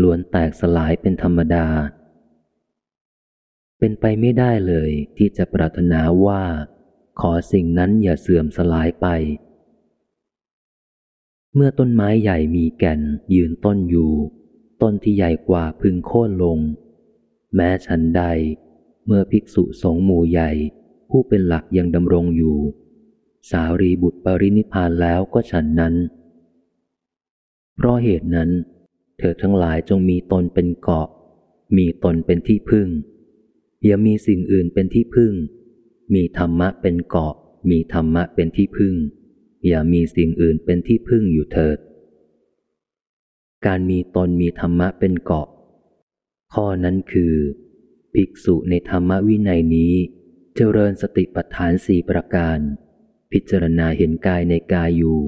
ล้วนแตกสลายเป็นธรรมดา เป็นไปไม่ได้เลยที่จะปรารถนาว่า ขอสิ่งนั้นอย่าเสื่อมสลายไป เมื่อต้นไม้ใหญ่มีแก่นยืนต้นอยู่ ต้นที่ใหญ่กว่าพึงโค่นลง แม้ฉันใด เมื่อภิกษุสงฆ์หมู่ใหญ่ ผู้เป็นหลักยังดำรงอยู่ สารีบุตรปรินิพานแล้วก็ฉันนั้น เพราะเหตุนั้น เธอทั้งหลายจงมีตนเป็นเกาะ มีตนเป็นที่พึ่ง อย่ามีสิ่งอื่นเป็นที่พึ่ง มีธรรมะเป็นเกาะ มีธรรมะเป็นที่พึ่ง อย่ามีสิ่งอื่นเป็นที่พึ่งอยู่เถิด การมีตนมีธรรมะเป็นเกาะ ข้อนั้นคือ ภิกษุในธรรมวินัยนี้ เจริญสติปัฏฐานสี่ประการ พิจารณาเห็นกายในกายอยู่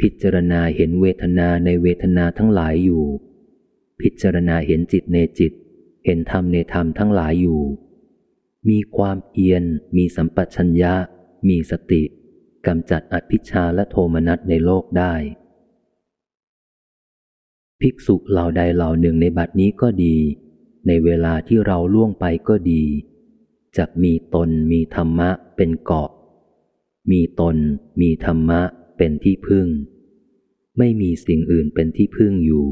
พิจารณาเห็นเวทนาในเวทนาทั้งหลายอยู่ พิจารณาเห็นจิตในจิต เห็นธรรมในธรรมทั้งหลายอยู่ มีความเพียร มีสัมปชัญญะ มีสติกำจัดอภิชาและโทมนัสในโลกได้ ภิกษุเหล่าใดเหล่าหนึ่งในบัดนี้ก็ดี ในเวลาที่เราล่วงไปก็ดีจะมีตนมีธรรมะเป็นเกาะ มีตนมีธรรมะเป็นที่พึ่ง ไม่มีสิ่งอื่นเป็นที่พึ่งอยู่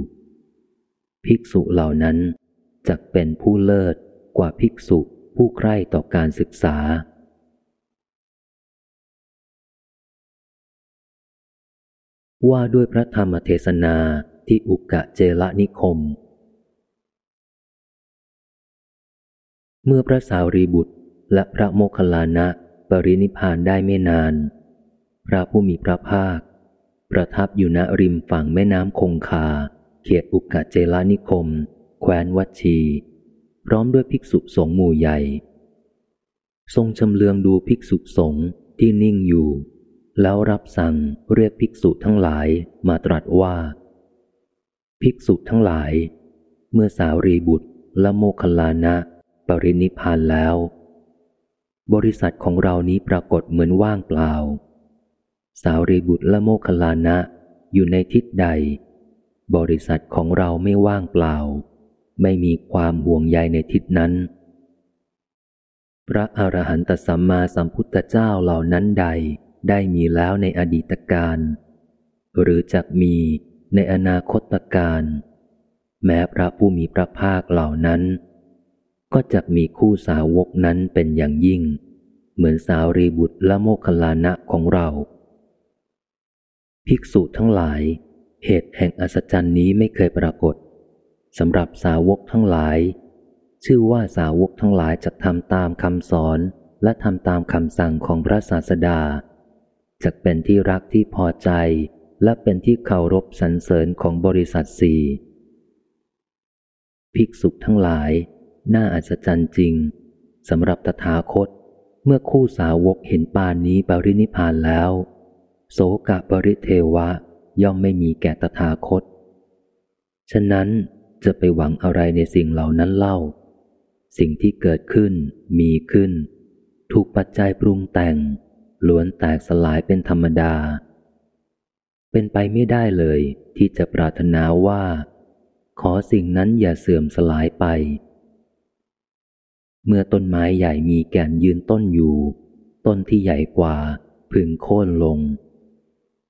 ภิกษุเหล่านั้นจะเป็นผู้เลิศกว่าภิกษุ ผู้ใคร่ต่อการศึกษา ว่าด้วยพระธรรมเทศนาที่อุกกะเจละนิคม เมื่อพระสาวรีบุตรและพระโมคคัลลานะปรินิพานได้ไม่นาน พระผู้มีพระภาค ประทับอยู่ณริมฝั่งแม่น้ำคงคา เขตอุกกะเจลานิคม แคว้นวัชี พร้อมด้วยภิกษุสงฆ์หมู่ใหญ่ ทรงชำเลืองดูภิกษุสงฆ์ที่นิ่งอยู่ แล้วรับสั่งเรียกภิกษุทั้งหลายมาตรัสว่า ภิกษุทั้งหลาย เมื่อสาวรีบุตรและโมคลานะ ปรินิพานแล้ว บริษัทของเรานี้ปรากฏเหมือนว่างเปล่า สาวรีบุตรและโมคลานะอยู่ในทิศใด บริษัทของเราไม่ว่างเปล่า ไม่มีความห่วงใยในทิศนั้น พระอรหันตสัมมาสัมพุทธเจ้าเหล่านั้นใดได้มีแล้วในอดีตการ หรือจะมีในอนาคตการ แม้พระผู้มีพระภาคเหล่านั้น ก็จะมีคู่สาวกนั้นเป็นอย่างยิ่ง เหมือนสาวรีบุตรและโมคคลานะของเรา ภิกษุทั้งหลาย เหตุแห่งอัศจรรย์นี้ไม่เคยปรากฏ สำหรับสาวกทั้งหลาย ชื่อว่าสาวกทั้งหลายจะทำตามคำสอนและทำตามคำสั่งของพระศาสดาจะเป็นที่รักที่พอใจ และเป็นที่เคารพสรรเสริญของบริษัทสี่ภิกษุทั้งหลาย น่าอัศจรรย์จริงสำหรับตถาคต เมื่อคู่สาวกเห็นปานนี้ปรินิพานแล้ว โสกะปริเทวะย่อมไม่มีแก่ตถาคต ฉะนั้น จะไปหวังอะไรในสิ่งเหล่านั้นเล่า สิ่งที่เกิดขึ้นมีขึ้น ถูกปัจจัยปรุงแต่งล้วนแตกสลายเป็นธรรมดา เป็นไปไม่ได้เลยที่จะปรารถนาว่า ขอสิ่งนั้นอย่าเสื่อมสลายไป เมื่อต้นไม้ใหญ่มีแก่นยืนต้นอยู่ ต้นที่ใหญ่กว่าพึงโค่นลง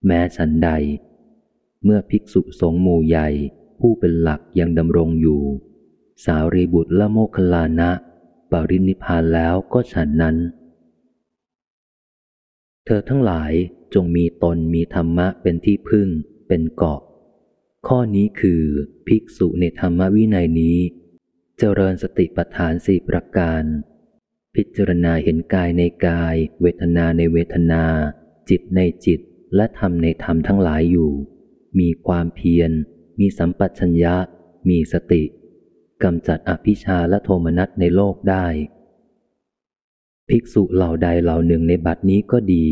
แม้ฉันใด เมื่อภิกษุสงฆ์หมู่ใหญ่ ผู้เป็นหลักยังดำรงอยู่ สาวรีบุตรและโมคคลานะปรินิพานแล้วก็ฉันนั้น เธอทั้งหลายจงมีตนมีธรรมะเป็นที่พึ่ง เป็นเกาะ ข้อนี้คือภิกษุในธรรมวินัยนี้ เจริญสติปัฏฐานสี่ประการ พิจารณาเห็นกายในกาย เวทนาในเวทนา จิตในจิตและธรรมในธรรมทั้งหลายอยู่ มีความเพียร มีสัมปชัญญะ มีสติกำจัดอภิชาและโทมนัสในโลกได้ ภิกษุเหล่าใดเหล่าหนึ่งในบัดนี้ก็ดี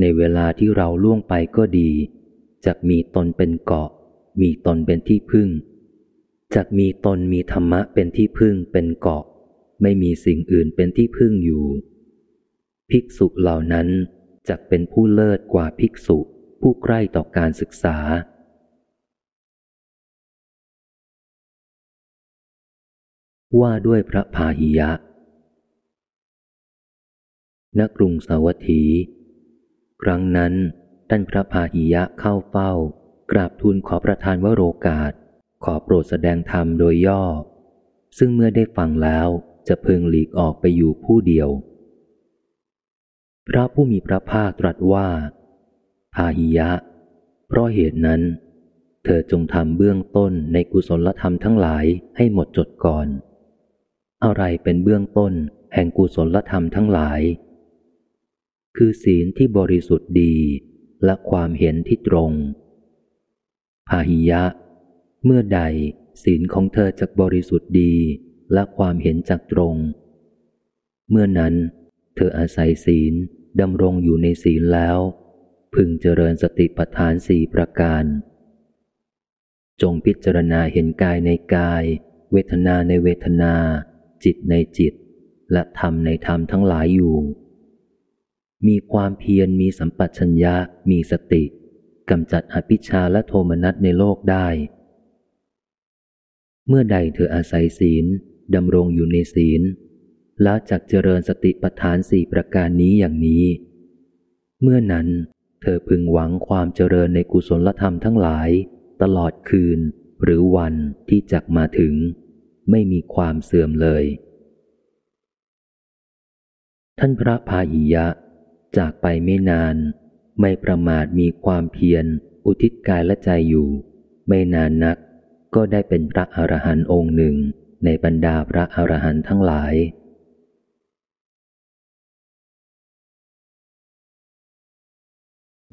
ในเวลาที่เราล่วงไปก็ดีจะมีตนเป็นเกาะ มีตนเป็นที่พึ่งจะมีตนมีธรรมะเป็นที่พึ่งเป็นเกาะ ไม่มีสิ่งอื่นเป็นที่พึ่งอยู่ ภิกษุเหล่านั้นจะเป็นผู้เลิศกว่าภิกษุผู้ใกล้ต่อการศึกษา ว่าด้วยพระพาหิยะ ณ กรุงสาวัตถี ครั้งนั้นท่านพระพาหิยะเข้าเฝ้า กราบทูลขอประทานวโรกาส ขอโปรดแสดงธรรมโดยย่อ ซึ่งเมื่อได้ฟังแล้วจะพึงหลีกออกไปอยู่ผู้เดียว พระผู้มีพระภาคตรัสว่า พาหิยะ เพราะเหตุนั้น เธอจงทำเบื้องต้นในกุศลธรรมทั้งหลายให้หมดจดก่อน อะไรเป็นเบื้องต้นแห่งกุศลธรรมทั้งหลาย คือศีลที่บริสุทธิ์ดีและความเห็นที่ตรง พาหิยะ เมื่อใดศีลของเธอจะบริสุทธิ์ดีและความเห็นจากตรง เมื่อนั้น เธออาศัยศีลดำรงอยู่ในศีลแล้ว พึงเจริญสติปัฏฐานสี่ประการ จงพิจารณาเห็นกายในกาย เวทนาในเวทนา จิตในจิต และธรรมในธรรมทั้งหลายอยู่ มีความเพียรมีสัมปชัญญะมีสติกำจัดอภิชาและโทมนัสในโลกได้ เมื่อใดเธออาศัยศีลดำรงอยู่ในศีลแล้วจักเจริญสติปัฏฐานสี่ประการนี้อย่างนี้ เมื่อนั้นเธอพึงหวังความเจริญในกุศลธรรมทั้งหลาย ตลอดคืนหรือวันที่จักมาถึง ไม่มีความเสื่อมเลย ท่านพระพาหิยะ จากไปไม่นาน ไม่ประมาทมีความเพียร อุทิศกายและใจอยู่ ไม่นานนักก็ได้เป็นพระอรหันต์องค์หนึ่งในบรรดาพระอรหันต์ทั้งหลาย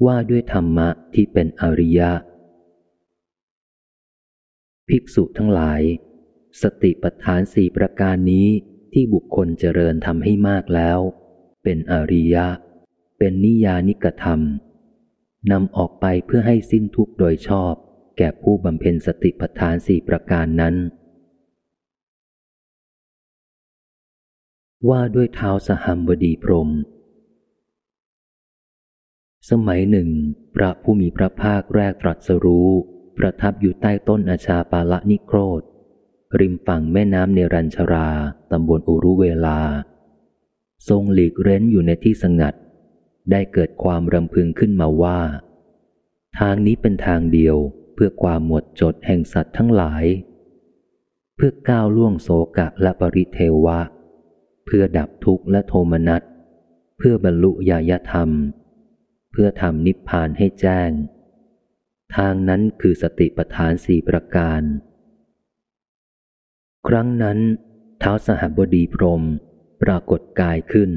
ว่าด้วยธรรมะที่เป็นอริยะ ภิกษุทั้งหลาย สติปัฏฐานสี่ประการนี้ที่บุคคลเจริญทำให้มากแล้ว เป็นอริยะ เป็นนิยานิกธรรมนำออกไปเพื่อให้สิ้นทุกข์โดยชอบ แก่ผู้บำเพ็ญสติปัฏฐานสี่ประการนั้น ว่าด้วยเท้าสหัมบดีพรม สมัยหนึ่ง พระผู้มีพระภาคแรกตรัสรู้ ประทับอยู่ใต้ต้นอาชาปาละนิโครธ ริมฝั่งแม่น้ำเนรัญชรา ตำบลอุรุเวลา ทรงหลีกเร้นอยู่ในที่สงัด ได้เกิดความรำพึงขึ้นมาว่า ทางนี้เป็นทางเดียวเพื่อความหมดจดแห่งสัตว์ทั้งหลาย เพื่อก้าวล่วงโศกะและปริเทวะ เพื่อดับทุกข์และโทมนัส เพื่อบรรลุญาญธรรม เพื่อทำนิพพานให้แจ้ง ทางนั้นคือสติปัฏฐานสี่ประการ ครั้งนั้นเท้าสหบดีพรมปรากฏกายขึ้น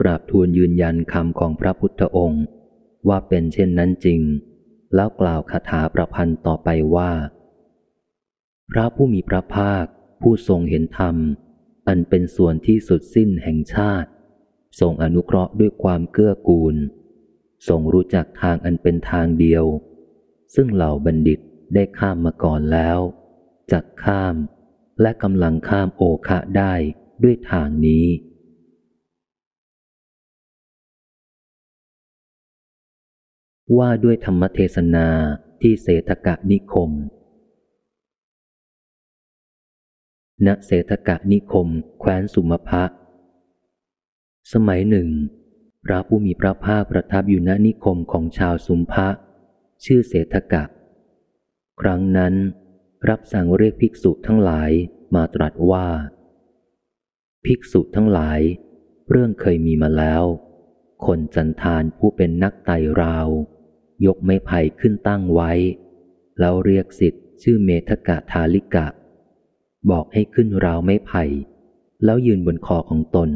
กราบทูลยืนยันคำของพระพุทธองค์ ว่าเป็นเช่นนั้นจริง แล้วกล่าวคาถาประพันธ์ต่อไปว่า พระผู้มีพระภาค ผู้ทรงเห็นธรรม อันเป็นส่วนที่สุดสิ้นแห่งชาติ ทรงอนุเคราะห์ด้วยความเกื้อกูล ทรงรู้จักทางอันเป็นทางเดียว ซึ่งเหล่าบัณฑิตได้ข้ามมาก่อนแล้วจักข้าม และกำลังข้ามโอคะได้ด้วยทางนี้ ว่าด้วยธรรมเทศนาที่เศรษฐกะนิคม ณ เศรษฐกะนิคม แคว้นสุมพะสมัยหนึ่ง พระผู้มีพระภาคประทับอยู่ณนิคมของชาวสุมพะชื่อเศรษฐกะ ครั้งนั้น รับสั่งเรียกภิกษุทั้งหลายมาตรัสว่า ภิกษุทั้งหลาย เรื่องเคยมีมาแล้ว คนจันทานผู้เป็นนักไต่ราว ยกไม้ไผ่ขึ้นตั้งไว้ แล้วเรียกสิทธิ์ชื่อเมธกะทาลิกะ บอกให้ขึ้นราวไม้ไผ่ แล้วยืนบนคอของตน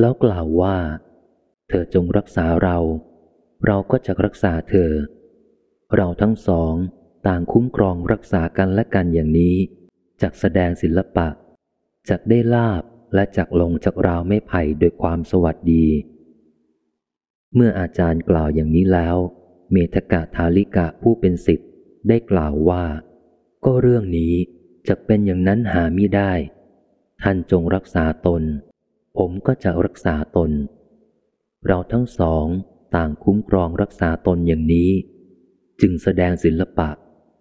แล้วกล่าวว่า เธอจงรักษาเรา เราก็จะรักษาเธอ เราทั้งสอง ต่างคุ้มครองรักษากันและกันอย่างนี้จักแสดงศิลปะจักได้ลาบและจักลงจากราวไม่ไผ่โดยความสวัสดี เมื่ออาจารย์กล่าวอย่างนี้แล้ว เมธกะทาลิกะผู้เป็นสิทธิ์ได้กล่าวว่า ก็เรื่องนี้จะเป็นอย่างนั้นหาไม่ได้ ท่านจงรักษาตน ผมก็จะรักษาตน เราทั้งสองต่างคุ้มครองรักษาตนอย่างนี้ จึงแสดงศิลปะ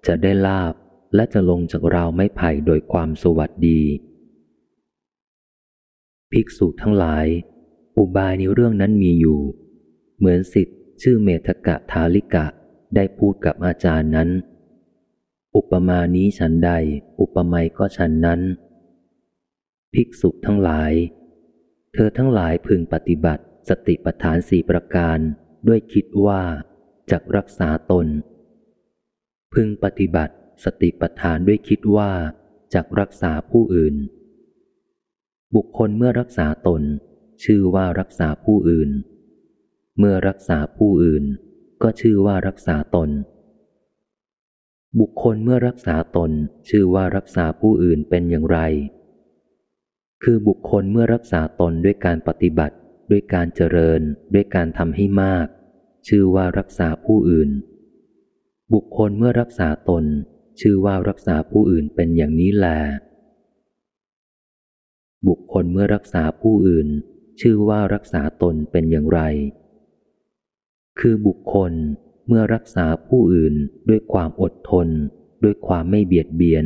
จะได้ลาบและจะลงจากราวไม้ไผ่โดยความสวัสดี ภิกษุทั้งหลาย อุบายในเรื่องนั้นมีอยู่ เหมือนสิทธิ์ชื่อเมธกะทาลิกะได้พูดกับอาจารย์นั้น อุปมานี้ฉันใด อุปไมยก็ฉันนั้น ภิกษุทั้งหลาย เธอทั้งหลายพึงปฏิบัติสติปัฏฐานสี่ประการด้วยคิดว่าจะรักษาตน พึงปฏิบัติสติปัฏฐานด้วยคิดว่าจากรักษาผู้อื่น บุคคลเมื่อรักษาตน ชื่อว่ารักษาผู้อื่น เมื่อรักษาผู้อื่น ก็ชื่อว่ารักษาตน บุคคลเมื่อรักษาตน ชื่อว่ารักษาผู้อื่นเป็นอย่างไร คือบุคคลเมื่อรักษาตนด้วยการปฏิบัติ ด้วยการเจริญ ด้วยการทำให้มาก ชื่อว่ารักษาผู้อื่น บุคคลเมื่อรักษาตน ชื่อว่ารักษาผู้อื่นเป็นอย่างนี้แล บุคคลเมื่อรักษาผู้อื่น ชื่อว่ารักษาตนเป็นอย่างไร คือบุคคลเมื่อรักษาผู้อื่นด้วยความอดทน ด้วยความไม่เบียดเบียน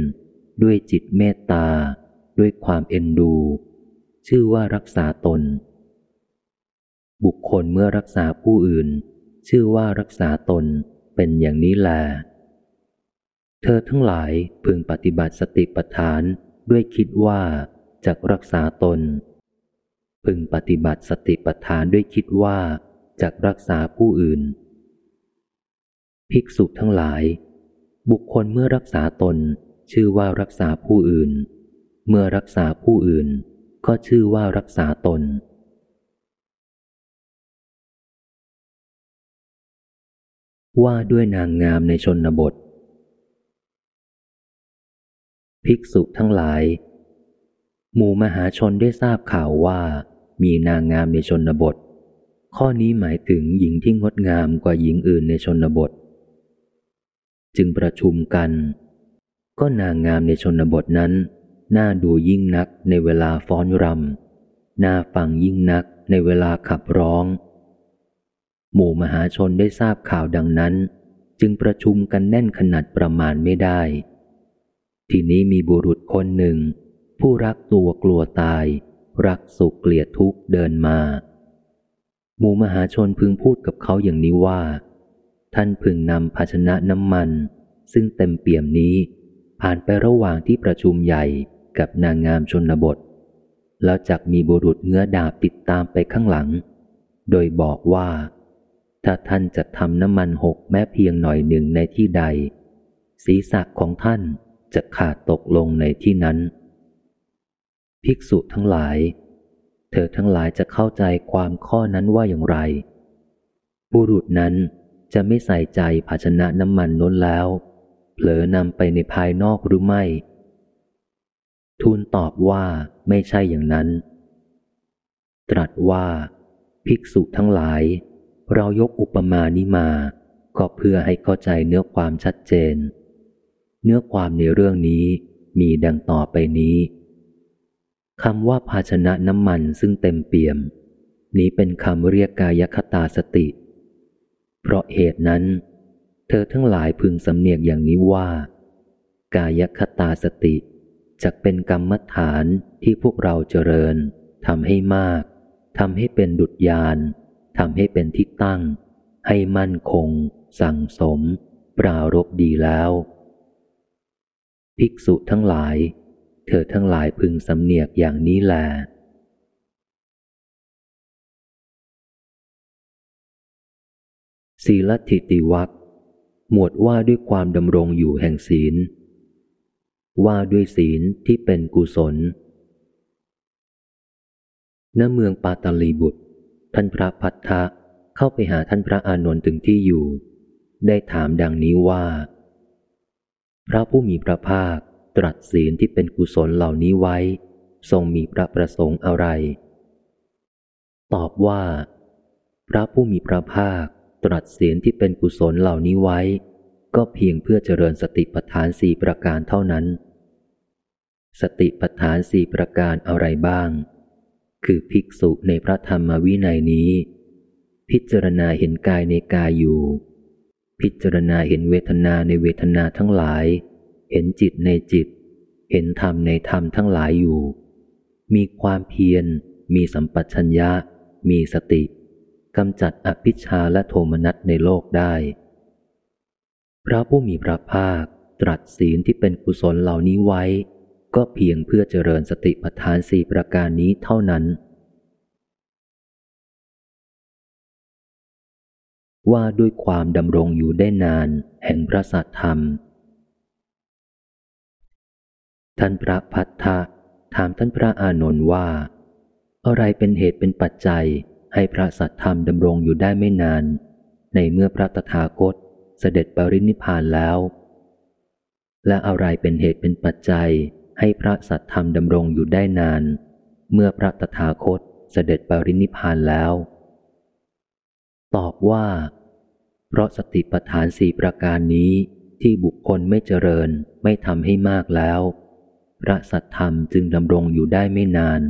ด้วยจิตเมตตา ด้วยความเอ็นดู ชื่อว่ารักษาตน บุคคลเมื่อรักษาผู้อื่น ชื่อว่ารักษาตน เป็นอย่างนี้แล เธอทั้งหลายพึงปฏิบัติสติปัฏฐานด้วยคิดว่าจะรักษาตน พึงปฏิบัติสติปัฏฐานด้วยคิดว่าจะรักษาผู้อื่น ภิกษุทั้งหลาย บุคคลเมื่อรักษาตน ชื่อว่ารักษาผู้อื่น เมื่อรักษาผู้อื่น ก็ชื่อว่ารักษาตน ว่าด้วยนางงามในชนบท ภิกษุทั้งหลาย หมู่มหาชนได้ทราบข่าวว่า มีนางงามในชนบท ข้อนี้หมายถึงหญิงที่งดงามกว่าหญิงอื่นในชนบท จึงประชุมกัน ก็นางงามในชนบทนั้น น่าดูยิ่งนักในเวลาฟ้อนรำน่าฟังยิ่งนักในเวลาขับร้อง หมู่มหาชนได้ทราบข่าวดังนั้น จึงประชุมกันแน่นขนาดประมาณไม่ได้ ทีนี้มีบุรุษคนหนึ่ง ผู้รักตัวกลัวตาย รักสุขเกลียดทุกข์เดินมา หมู่มหาชนพึงพูดกับเขาอย่างนี้ว่า ท่านพึงนำภาชนะน้ำมัน ซึ่งเต็มเปี่ยมนี้ ผ่านไประหว่างที่ประชุมใหญ่กับนางงามชนบท แล้วจักมีบุรุษเงื้อดาบติดตามไปข้างหลัง โดยบอกว่า ถ้าท่านจะทำน้ำมันหกแม้เพียงหน่อยหนึ่งในที่ใด ศีรษะของท่านจะขาดตกลงในที่นั้น ภิกษุทั้งหลาย เธอทั้งหลายจะเข้าใจความข้อนั้นว่าอย่างไร บุรุษนั้นจะไม่ใส่ใจภาชนะน้ำมันน้นแล้ว เผลอนำไปในภายนอกหรือไม่ ทูลตอบว่าไม่ใช่อย่างนั้น ตรัสว่า ภิกษุทั้งหลาย เรายกอุปมานี้มา ก็เพื่อให้เข้าใจเนื้อความชัดเจน เนื้อความในเรื่องนี้มีดังต่อไปนี้คำว่าภาชนะน้ำมันซึ่งเต็มเปี่ยม นี้เป็นคำเรียกกายคตาสติ เพราะเหตุนั้น เธอทั้งหลายพึงสำเนียกอย่างนี้ว่า กายคตาสติจะเป็นกรรมฐานที่พวกเราเจริญทำให้มากทำให้เป็นดุจยาน ทำให้เป็นที่ตั้ง ให้มั่นคง สั่งสม ปรารบดีแล้ว ภิกษุทั้งหลาย เธอทั้งหลายพึงสำเนียกอย่างนี้แลศีลทิติวักหมวดว่าด้วยความดำรงอยู่แห่งศีล ว่าด้วยศีลที่เป็นกุศลณเมืองปาตาลีบุตร ท่านพระพัทธะเข้าไปหาท่านพระอานนท์ถึงที่อยู่ ได้ถามดังนี้ว่า พระผู้มีพระภาคตรัสศีลที่เป็นกุศลเหล่านี้ไว้ ทรงมีพระประสงค์อะไร ตอบว่า พระผู้มีพระภาคตรัสเสียนที่เป็นกุศลเหล่านี้ไว้ ก็เพียงเพื่อเจริญสติปัฏฐานสี่ประการเท่านั้น สติปัฏฐานสี่ประการอะไรบ้าง คือภิกษุในพระธรรมวินัยนี้ พิจารณาเห็นกายในกายอยู่ พิจารณาเห็นเวทนาในเวทนาทั้งหลาย เห็นจิตในจิต เห็นธรรมในธรรมทั้งหลายอยู่ มีความเพียร มีสัมปชัญญะ มีสติกำจัดอภิชาและโทมนัสในโลกได้ พระผู้มีพระภาคตรัสศีลที่เป็นกุศลเหล่านี้ไว้ ก็เพียงเพื่อเจริญสติปัฏฐานสี่ประการนี้เท่านั้น ว่าด้วยความดำรงอยู่ได้นานแห่งพระสัทธรรม ท่านพระพัทธะถามท่านพระอานนท์ว่า อะไรเป็นเหตุเป็นปัจจัยให้พระสัตธรรมดำรงอยู่ได้ไม่นาน ในเมื่อพระตถาคตเสด็จปรินิพานแล้ว และอะไรเป็นเหตุเป็นปัจจัย ให้พระสัตธรรมดำรงอยู่ได้นาน เมื่อพระตถาคตเสด็จปรินิพานแล้ว ตอบว่า เพราะสติปัฏฐานสี่ประการนี้ที่บุคคลไม่เจริญไม่ทำให้มากแล้ว พระสัตธรรมจึงดำรงอยู่ได้ไม่นาน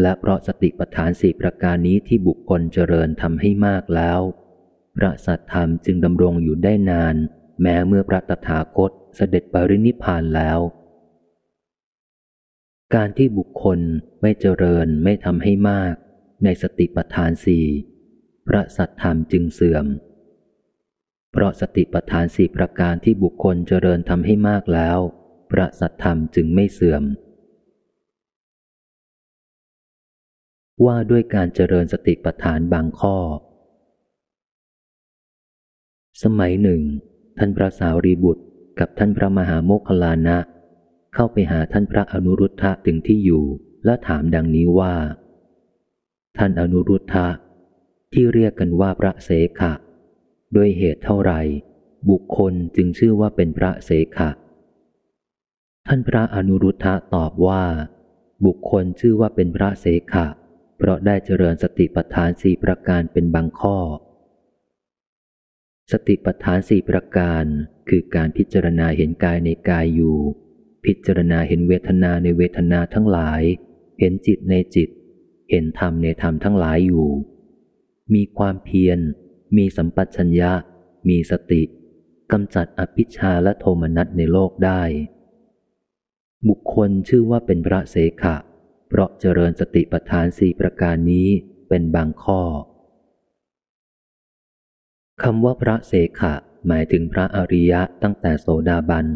และเพราะสติปัฏฐานสี่ประการนี้ที่บุคคลเจริญทำให้มากแล้ว พระสัทธรรมจึงดำรงอยู่ได้นาน แม้เมื่อพระตถาคตเสด็จปรินิพานแล้ว การที่บุคคลไม่เจริญไม่ทำให้มาก ในสติปัฏฐานสี่พระสัทธรรมจึงเสื่อม เพราะสติปัฏฐานสี่ประการที่บุคคลเจริญทำให้มากแล้ว พระสัทธรรมจึงไม่เสื่อม ว่าด้วยการเจริญสติปัฏฐานบางข้อ สมัยหนึ่ง ท่านพระสาวรีบุตรกับท่านพระมหาโมคคลานะ เข้าไปหาท่านพระอนุรุทธะถึงที่อยู่ และถามดังนี้ว่า ท่านอนุรุทธะที่เรียกกันว่าพระเสขะด้วยเหตุเท่าไร บุคคลจึงชื่อว่าเป็นพระเสขะ ท่านพระอนุรุทธะตอบว่า บุคคลชื่อว่าเป็นพระเสขะ เพราะได้เจริญสติปัฏฐานสี่ประการเป็นบางข้อ สติปัฏฐานสี่ประการคือการพิจารณาเห็นกายในกายอยู่ พิจารณาเห็นเวทนาในเวทนาทั้งหลาย เห็นจิตในจิต เห็นธรรมในธรรมทั้งหลายอยู่ มีความเพียร มีสัมปชัญญะ มีสติกำจัดอภิชาและโทมนัสในโลกได้ บุคคลชื่อว่าเป็นพระเสขะ เพราะเจริญสติปัฏฐานสี่ประการนี้เป็นบางข้อคำว่าพระเสขะหมายถึงพระอริยะตั้งแต่โสดาบัน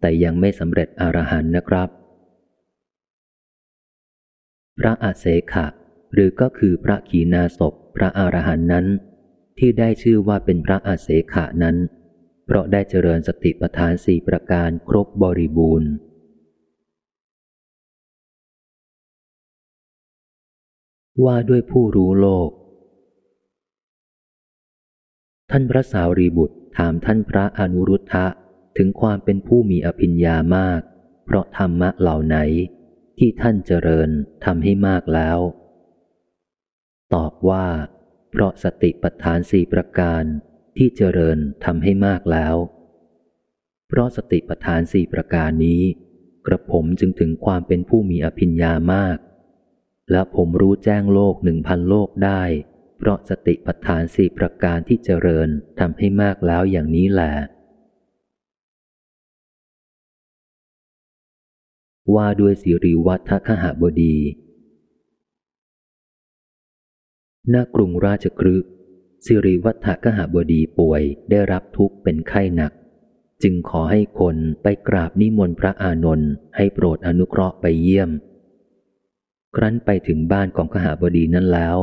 แต่ยังไม่สำเร็จอรหันต์นะครับ พระอาเสขะ หรือก็คือพระขีณาสพพระอรหันต์นั้น ที่ได้ชื่อว่าเป็นพระอาเสขะนั้น เพราะได้เจริญสติปัฏฐานสี่ประการครบบริบูรณ์ว่าด้วยผู้รู้โลก ท่านพระสาวรีบุตรถามท่านพระอนุรุทธะ ถึงความเป็นผู้มีอภิญญามาก เพราะธรรมะเหล่าไหน ที่ท่านเจริญทำให้มากแล้ว ตอบว่า เพราะสติปัฏฐานสี่ประการที่เจริญทำให้มากแล้ว เพราะสติปัฏฐานสี่ประการนี้ กระผมจึงถึงความเป็นผู้มีอภิญญามาก และผมรู้แจ้งโลกหนึ่งพันโลกได้ เพราะสติปัฏฐานสี่ประการที่เจริญทำให้มากแล้วอย่างนี้แหละ ว่าด้วยสิริวัฒคหบดี ณ กรุงราชกฤห์สิริวัฒคหบดีป่วยได้รับทุกข์เป็นไข้หนัก จึงขอให้คนไปกราบนิมนต์พระอานนท์ให้โปรดอนุเคราะห์ไปเยี่ยม ครั้นไปถึงบ้านของขหบดีนั้นแล้ว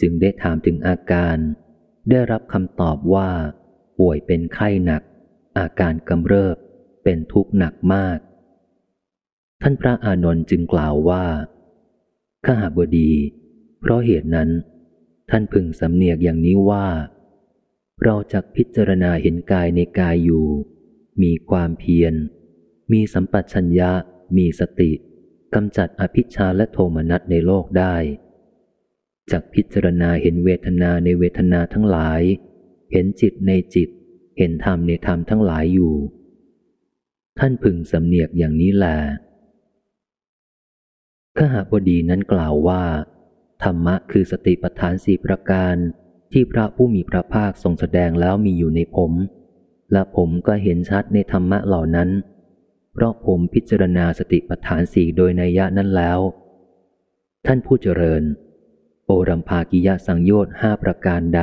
จึงได้ถามถึงอาการ ได้รับคำตอบว่า ป่วยเป็นไข้หนัก อาการกำเริบ เป็นทุกข์หนักมาก ท่านพระอานนท์จึงกล่าวว่าข้าหาบดี เพราะเหตุนั้น ท่านพึงสำเนียกอย่างนี้ว่า เราจะพิจารณาเห็นกายในกายอยู่ มีความเพียร มีสัมปชัญญะ มีสติกำจัดอภิชาและโทมนัสในโลกได้จากพิจารณาเห็นเวทนาในเวทนาทั้งหลาย เห็นจิตในจิต เห็นธรรมในธรรมทั้งหลายอยู่ ท่านพึงสำเนียกอย่างนี้แหละ ขหาบดีนั้นกล่าวว่า ธรรมะคือสติปัฏฐานสี่ประการ ที่พระผู้มีพระภาคทรงแสดงแล้วมีอยู่ในผม และผมก็เห็นชัดในธรรมะเหล่านั้น เพราะผมพิจารณาสติปัฏฐานสี่โดยนัยยะนั้นแล้ว ท่านผู้เจริญ โอรัมภากิยะสังโยชน์ห้าประการใด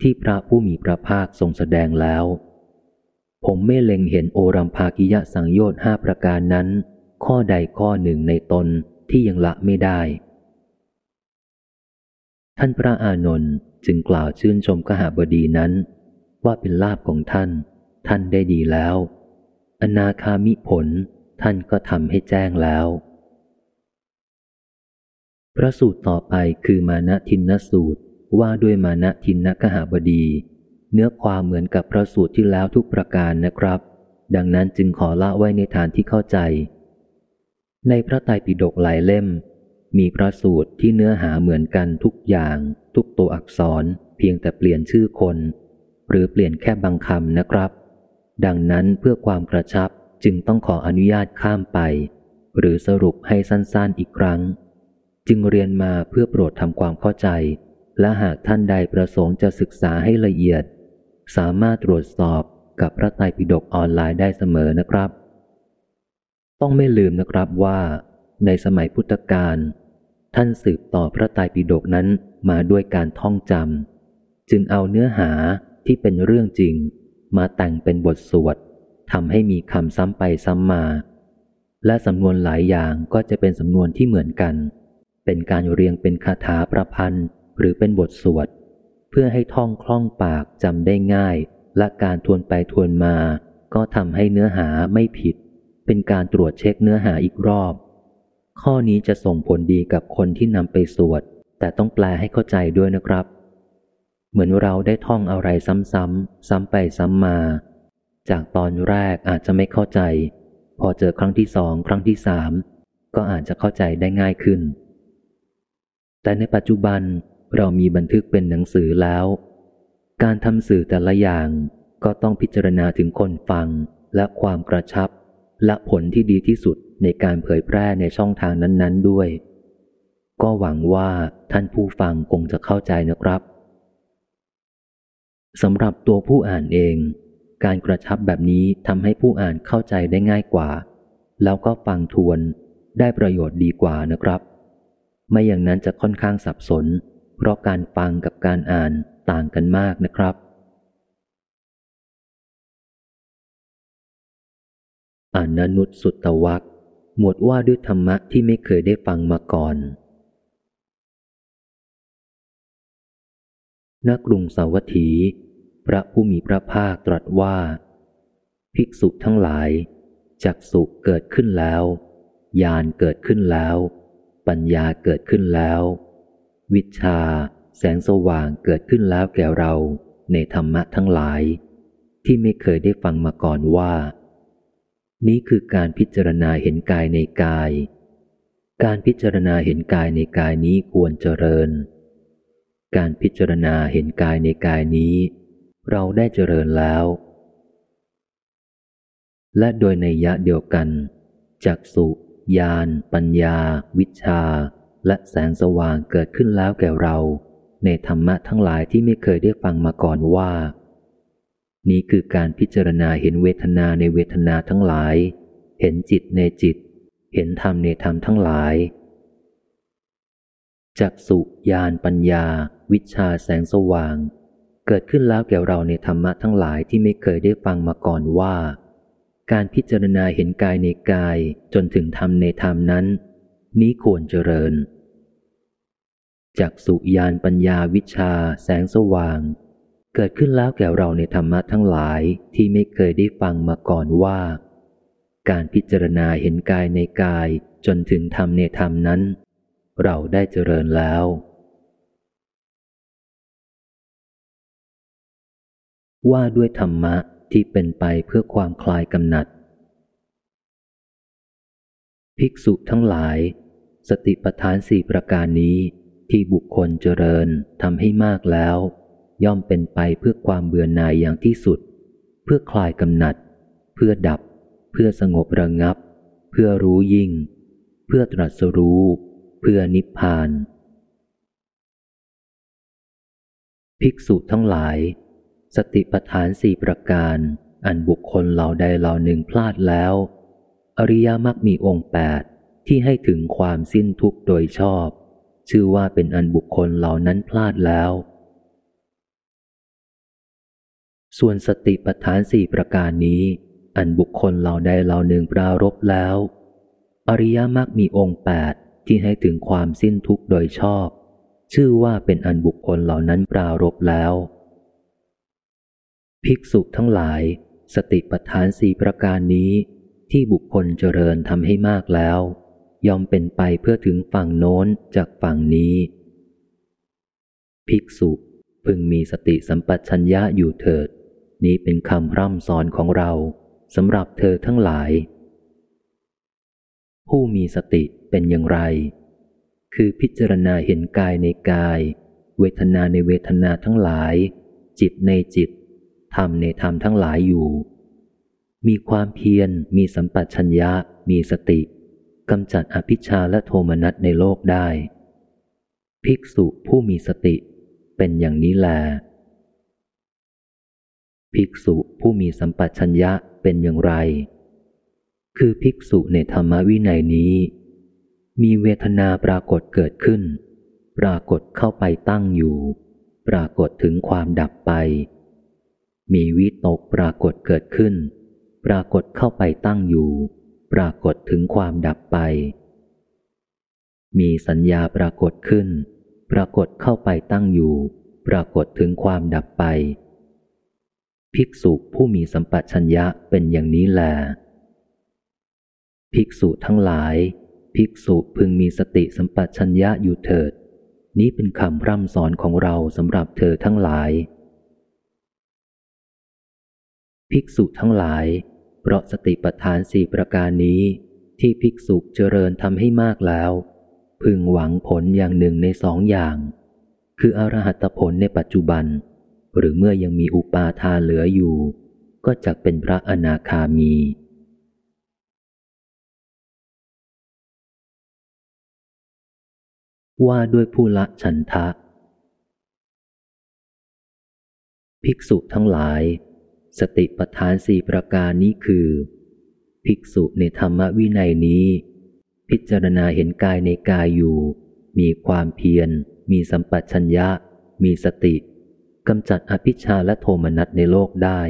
ที่พระผู้มีพระภาคทรงแสดงแล้ว ผมไม่เล็งเห็นโอรัมภากิยะสังโยชน์ห้าประการนั้น ข้อใดข้อหนึ่งในตน ที่ยังละไม่ได้ ท่านพระอานนท์จึงกล่าวชื่นชมกหาบดีนั้น ว่าเป็นลาภของท่าน ท่านได้ดีแล้ว อนาคามิผลท่านก็ทำให้แจ้งแล้ว พระสูตรต่อไปคือมานะทินนสูตรว่าด้วยมานะทินนกหาบดี เนื้อความเหมือนกับพระสูตรที่แล้วทุกประการนะครับ ดังนั้นจึงขอละไว้ในฐานที่เข้าใจ ในพระไตรปิฎกหลายเล่ม มีพระสูตรที่เนื้อหาเหมือนกันทุกอย่าง ทุกตัวอักษรเพียงแต่เปลี่ยนชื่อคน หรือเปลี่ยนแค่บางคำนะครับ ดังนั้นเพื่อความกระชับจึงต้องขออนุญาตข้ามไป หรือสรุปให้สั้นๆอีกครั้ง จึงเรียนมาเพื่อโปรดทำความเข้าใจ และหากท่านใดประสงค์จะศึกษาให้ละเอียด สามารถตรวจสอบกับพระไตรปิฎกออนไลน์ได้เสมอนะครับ ต้องไม่ลืมนะครับว่า ในสมัยพุทธกาลท่านสืบต่อพระไตรปิฎกนั้นมาด้วยการท่องจำจึงเอาเนื้อหาที่เป็นเรื่องจริง มาแต่งเป็นบทสวดทำให้มีคำซ้ำไปซ้ำมา และสำนวนหลายอย่างก็จะเป็นสำนวนที่เหมือนกัน เป็นการเรียงเป็นคาถาประพันธ์หรือเป็นบทสวด เพื่อให้ท่องคล่องปากจำได้ง่าย และการทวนไปทวนมา ก็ทำให้เนื้อหาไม่ผิด เป็นการตรวจเช็คเนื้อหาอีกรอบ ข้อนี้จะส่งผลดีกับคนที่นำไปสวด แต่ต้องแปลให้เข้าใจด้วยนะครับ เหมือนเราได้ท่องอะไรซ้ำๆซ้ำไปซ้ำมา จากตอนแรกอาจจะไม่เข้าใจ พอเจอครั้งที่สองครั้งที่สามก็อาจจะเข้าใจได้ง่ายขึ้น แต่ในปัจจุบันเรามีบันทึกเป็นหนังสือแล้ว การทำสื่อแต่ละอย่างก็ต้องพิจารณาถึงคนฟังและความกระชับ และผลที่ดีที่สุดในการเผยแพร่ในช่องทางนั้น ๆ ด้วย ก็หวังว่าท่านผู้ฟังคงจะเข้าใจนะครับสำหรับตัวผู้อ่านเอง การกระชับแบบนี้ทำให้ผู้อ่านเข้าใจได้ง่ายกว่า แล้วก็ฟังทวนได้ประโยชน์ดีกว่านะครับ ไม่อย่างนั้นจะค่อนข้างสับสน เพราะการฟังกับการอ่านต่างกันมากนะครับ อนนุตสุตวักหมวดว่าด้วยธรรมะที่ไม่เคยได้ฟังมาก่อน นักรุงสาวัตถี พระผู้มีพระภาคตรัสว่า ภิกษุทั้งหลาย จักสุเกิดขึ้นแล้วญาณเกิดขึ้นแล้ว ปัญญาเกิดขึ้นแล้ว วิชา แสงสว่างเกิดขึ้นแล้วแก่เราในธรรมะทั้งหลาย ที่ไม่เคยได้ฟังมาก่อนว่า นี้คือการพิจารณาเห็นกายในกาย การพิจารณาเห็นกายในกายนี้ควรเจริญ การพิจารณาเห็นกายในกายนี้ เราได้เจริญแล้ว และโดยในยะเดียวกันจักสุญาณปัญญา วิชา และแสงสว่างเกิดขึ้นแล้วแก่เรา ในธรรมะทั้งหลายที่ไม่เคยได้ฟังมาก่อนว่า นี้คือการพิจารณาเห็นเวทนาในเวทนาทั้งหลาย เห็นจิตในจิต เห็นธรรมในธรรมทั้งหลาย จักสุญาณปัญญา วิชาแสงสว่าง เกิดขึ้นแล้วแก่เราในธรรมะทั้งหลายที่ไม่เคยได้ฟังมาก่อนว่า การพิจารณาเห็นกายในกายจนถึงธรรมในธรรมนั้น นี้ควรเจริญจากสุญานปัญญาวิชาแสงสว่าง เกิดขึ้นแล้วแก่เราในธรรมะทั้งหลายที่ไม่เคยได้ฟังมาก่อนว่า การพิจารณาเห็นกายในกายจนถึงธรรมในธรรมนั้น เราได้เจริญแล้ว ว่าด้วยธรรมะที่เป็นไปเพื่อความคลายกำหนัด ภิกษุทั้งหลาย สติปัฏฐานสี่ประการนี้ที่บุคคลเจริญทำให้มากแล้ว ย่อมเป็นไปเพื่อความเบื่อหน่ายอย่างที่สุด เพื่อคลายกำหนัด เพื่อดับ เพื่อสงบระงับ เพื่อรู้ยิ่ง เพื่อตรัสรู้ เพื่อนิพพาน ภิกษุทั้งหลาย สติปัฏฐานสี่ประการ อันบุคคลเหล่าใดเหล่าหนึ่งพลาดแล้ว อริยมรรคมีองค์แปดที่ให้ถึงความสิ้นทุกข์โดยชอบ ชื่อว่าเป็นอันบุคคลเหล่านั้นพลาดแล้ว ส่วนสติปัฏฐานสี่ประการนี้ อันบุคคลเหล่าใดเหล่าหนึ่งปรารบแล้ว อริยมรรคมีองค์แปดที่ให้ถึงความสิ้นทุกข์โดยชอบ ชื่อว่าเป็นอันบุคคลเหล่านั้นปรารบแล้ว ภิกษุทั้งหลาย สติปัฏฐานสี่ประการนี้ ที่บุคคลเจริญทำให้มากแล้ว ยอมเป็นไปเพื่อถึงฝั่งโน้นจากฝั่งนี้ ภิกษุพึงมีสติสัมปชัญญะอยู่เถิด นี้เป็นคำร่ำสอนของเราสำหรับเธอทั้งหลาย ผู้มีสติเป็นอย่างไร คือพิจารณาเห็นกายในกาย เวทนาในเวทนาทั้งหลาย จิตในจิต ธรรมในธรรมทั้งหลายอยู่ มีความเพียร มีสัมปชัญญะ มีสติกำจัดอภิชาและโทมนัสในโลกได้ ภิกษุผู้มีสติเป็นอย่างนี้แล ภิกษุผู้มีสัมปชัญญะเป็นอย่างไร คือภิกษุในธรรมวินัยนี้ มีเวทนาปรากฏเกิดขึ้น ปรากฏเข้าไปตั้งอยู่ ปรากฏถึงความดับไป มีวิตกปรากฏเกิดขึ้น ปรากฏเข้าไปตั้งอยู่ ปรากฏถึงความดับไป มีสัญญาปรากฏขึ้น ปรากฏเข้าไปตั้งอยู่ ปรากฏถึงความดับไป ภิกษุผู้มีสัมปชัญญะเป็นอย่างนี้แล ภิกษุทั้งหลาย ภิกษุพึงมีสติสัมปชัญญะอยู่เถิด นี้เป็นคำร่ำสอนของเราสำหรับเธอทั้งหลาย ภิกษุทั้งหลาย เพราะสติปัฏฐานสี่ประการนี้ ที่ภิกษุเจริญทำให้มากแล้ว พึงหวังผลอย่างหนึ่งในสองอย่าง คืออรหัตผลในปัจจุบัน หรือเมื่อยังมีอุปาทานเหลืออยู่ ก็จะเป็นพระอนาคามี ว่าด้วยผู้ละฉันทะ ภิกษุทั้งหลาย สติปัฏฐานสี่ประการนี้คือ ภิกษุในธรรมวินัยนี้ พิจารณาเห็นกายในกายอยู่ มีความเพียร มีสัมปชัญญะ มีสติ กำจัดอภิชาและโทมนัสในโลกได้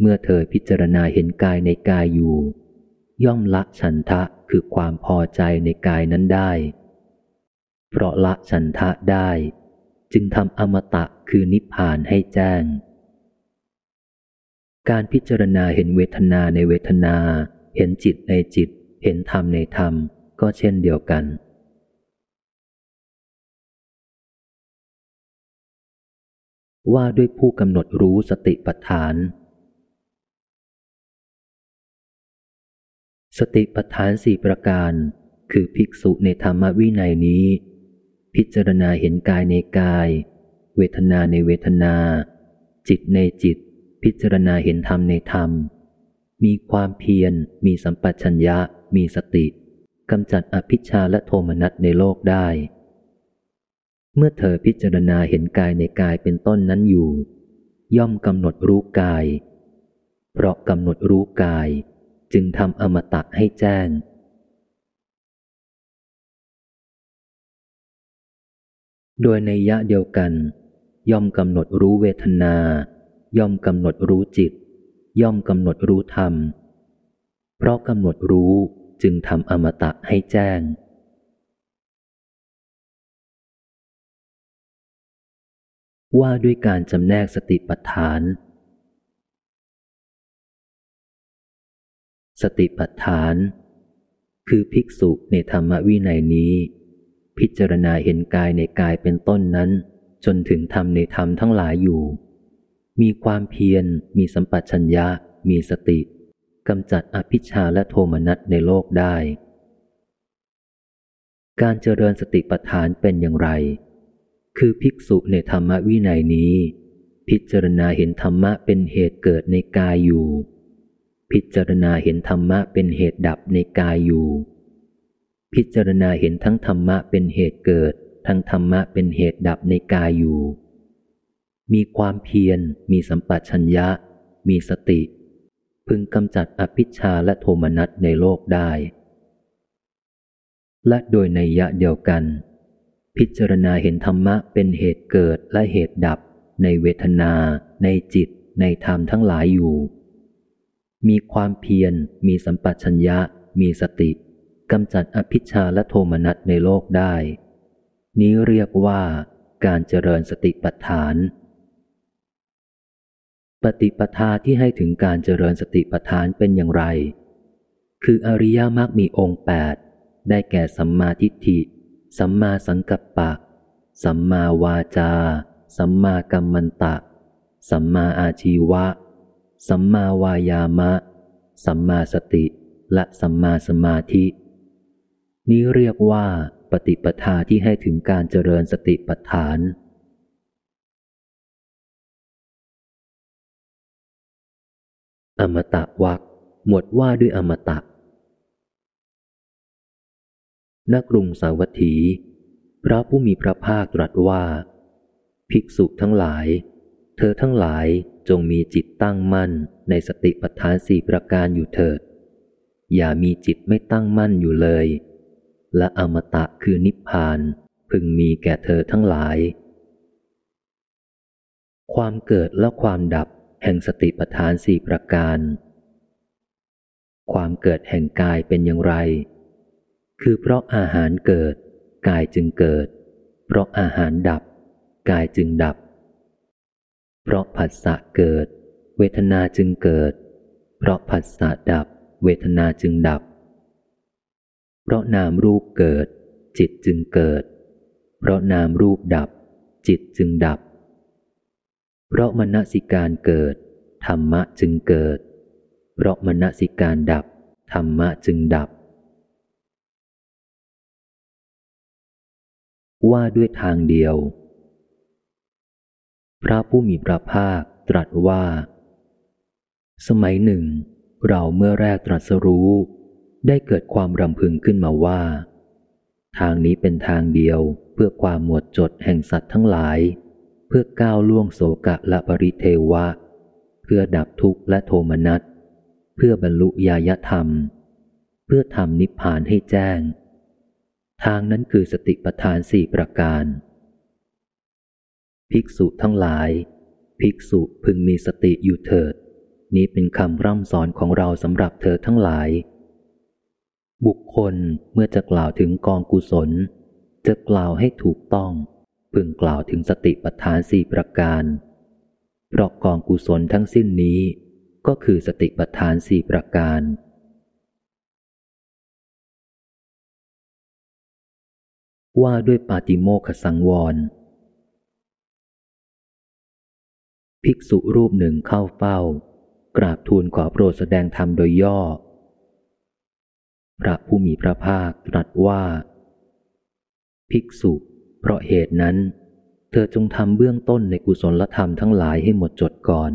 เมื่อเธอพิจารณาเห็นกายในกายอยู่ ย่อมละฉันทะคือความพอใจในกายนั้นได้ เพราะละฉันทะได้ จึงทำอมตะคือนิพพานให้แจ้ง การพิจารณาเห็นเวทนาในเวทนา เห็นจิตในจิต เห็นธรรมในธรรมก็เช่นเดียวกัน ว่าด้วยผู้กำหนดรู้สติปัฏฐาน สติปัฏฐานสี่ประการ คือภิกษุในธรรมวินัยนี้ พิจารณาเห็นกายในกาย เวทนาในเวทนา จิตในจิต พิจารณาเห็นธรรมในธรรม มีความเพียร มีสัมปชัญญะ มีสติกำจัดอภิชาและโทมนัสในโลกได้ เมื่อเธอพิจารณาเห็นกายในกายเป็นต้นนั้นอยู่ ย่อมกำหนดรู้กาย เพราะกำหนดรู้กาย จึงทำอมตะให้แจ้ง โดยในยะเดียวกัน ย่อมกำหนดรู้เวทนา ย่อมกำหนดรู้จิต ย่อมกำหนดรู้ธรรม เพราะกำหนดรู้จึงทำอมตะให้แจ้ง ว่าด้วยการจำแนกสติปัฏฐาน สติปัฏฐาน คือภิกษุในธรรมวินัยนี้ พิจารณาเห็นกายในกายเป็นต้นนั้น จนถึงธรรมในธรรมทั้งหลายอยู่ มีความเพียร มีสัมปชัญญะ มีสติกำจัดอภิชาและโทมนัสในโลกได้ การเจริญสติปัฏฐานเป็นอย่างไร คือภิกษุในธรรมวินัยนี้ พิจารณาเห็นธรรมะเป็นเหตุเกิดในกายอยู่ พิจารณาเห็นธรรมะเป็นเหตุดับในกายอยู่ พิจารณาเห็นทั้งธรรมะเป็นเหตุเกิด ทั้งธรรมะเป็นเหตุดับในกายอยู่ มีความเพียร มีสัมปชัญญะ มีสติ พึงกำจัดอภิชาและโทมนัสในโลกได้ และโดยในยะเดียวกัน พิจารณาเห็นธรรมะเป็นเหตุเกิดและเหตุดับ ในเวทนา ในจิต ในธรรมทั้งหลายอยู่ มีความเพียร มีสัมปชัญญะ มีสติกำจัดอภิชาและโทมนัสในโลกได้ นี้เรียกว่าการเจริญสติปัฏฐาน ปฏิปทาที่ให้ถึงการเจริญสติปัฏฐานเป็นอย่างไร คืออริยมรรคมีองค์แปดได้แก่สัมมาทิฏฐิ สัมมาสังกัปปะ สัมมาวาจา สัมมากัมมันตะ สัมมาอาชีวะ สัมมาวายามะ สัมมาสติ และสัมมาสมาธิ นี้เรียกว่าปฏิปทาที่ให้ถึงการเจริญสติปัฏฐานอมตะวักหมวดว่าด้วยอมตะ นักรุงสาวัตถี พระผู้มีพระภาคตรัสว่า ภิกษุทั้งหลาย เธอทั้งหลายจงมีจิตตั้งมั่นในสติปัฏฐานสี่ประการอยู่เถิด อย่ามีจิตไม่ตั้งมั่นอยู่เลย และอมตะคือนิพพานพึงมีแก่เธอทั้งหลาย ความเกิดและความดับแห่งสติปัฏฐานสี่ประการ ความเกิดแห่งกายเป็นอย่างไร คือเพราะอาหารเกิด กายจึงเกิด เพราะอาหารดับ กายจึงดับ เพราะผัสสะเกิด เวทนาจึงเกิด เพราะผัสสะดับ เวทนาจึงดับ เพราะนามรูปเกิด จิตจึงเกิด เพราะนามรูปดับ จิตจึงดับ เพราะมณสิการเกิด ธรรมะจึงเกิด เพราะมณสิการดับ ธรรมะจึงดับ ว่าด้วยทางเดียว พระผู้มีพระภาคตรัสว่า สมัยหนึ่ง เราเมื่อแรกตรัสรู้ ได้เกิดความรำพึงขึ้นมาว่า ทางนี้เป็นทางเดียวเพื่อความหมวดจดแห่งสัตว์ทั้งหลาย เพื่อก้าวล่วงโสกะและปริเทวะ เพื่อดับทุกข์และโทมนัส เพื่อบรรลุญายธรรม เพื่อทำนิพพานให้แจ้ง ทางนั้นคือสติปัฏฐานสี่ประการ ภิกษุทั้งหลาย ภิกษุพึงมีสติอยู่เถิด นี้เป็นคำร่ำสอนของเราสำหรับเธอทั้งหลาย บุคคลเมื่อจะกล่าวถึงกองกุศล จะกล่าวให้ถูกต้อง พึงกล่าวถึงสติปัฏฐานสี่ประการ เพราะกองกุศลทั้งสิ้นนี้ ก็คือสติปัฏฐานสี่ประการ ว่าด้วยปาติโมขสังวร ภิกษุรูปหนึ่งเข้าเฝ้า กราบทูลขอโปรดแสดงธรรมโดยย่อ พระผู้มีพระภาคตรัสว่า ภิกษุ เพราะเหตุนั้น เธอจงทำเบื้องต้นในกุศลธรรมทั้งหลายให้หมดจดก่อน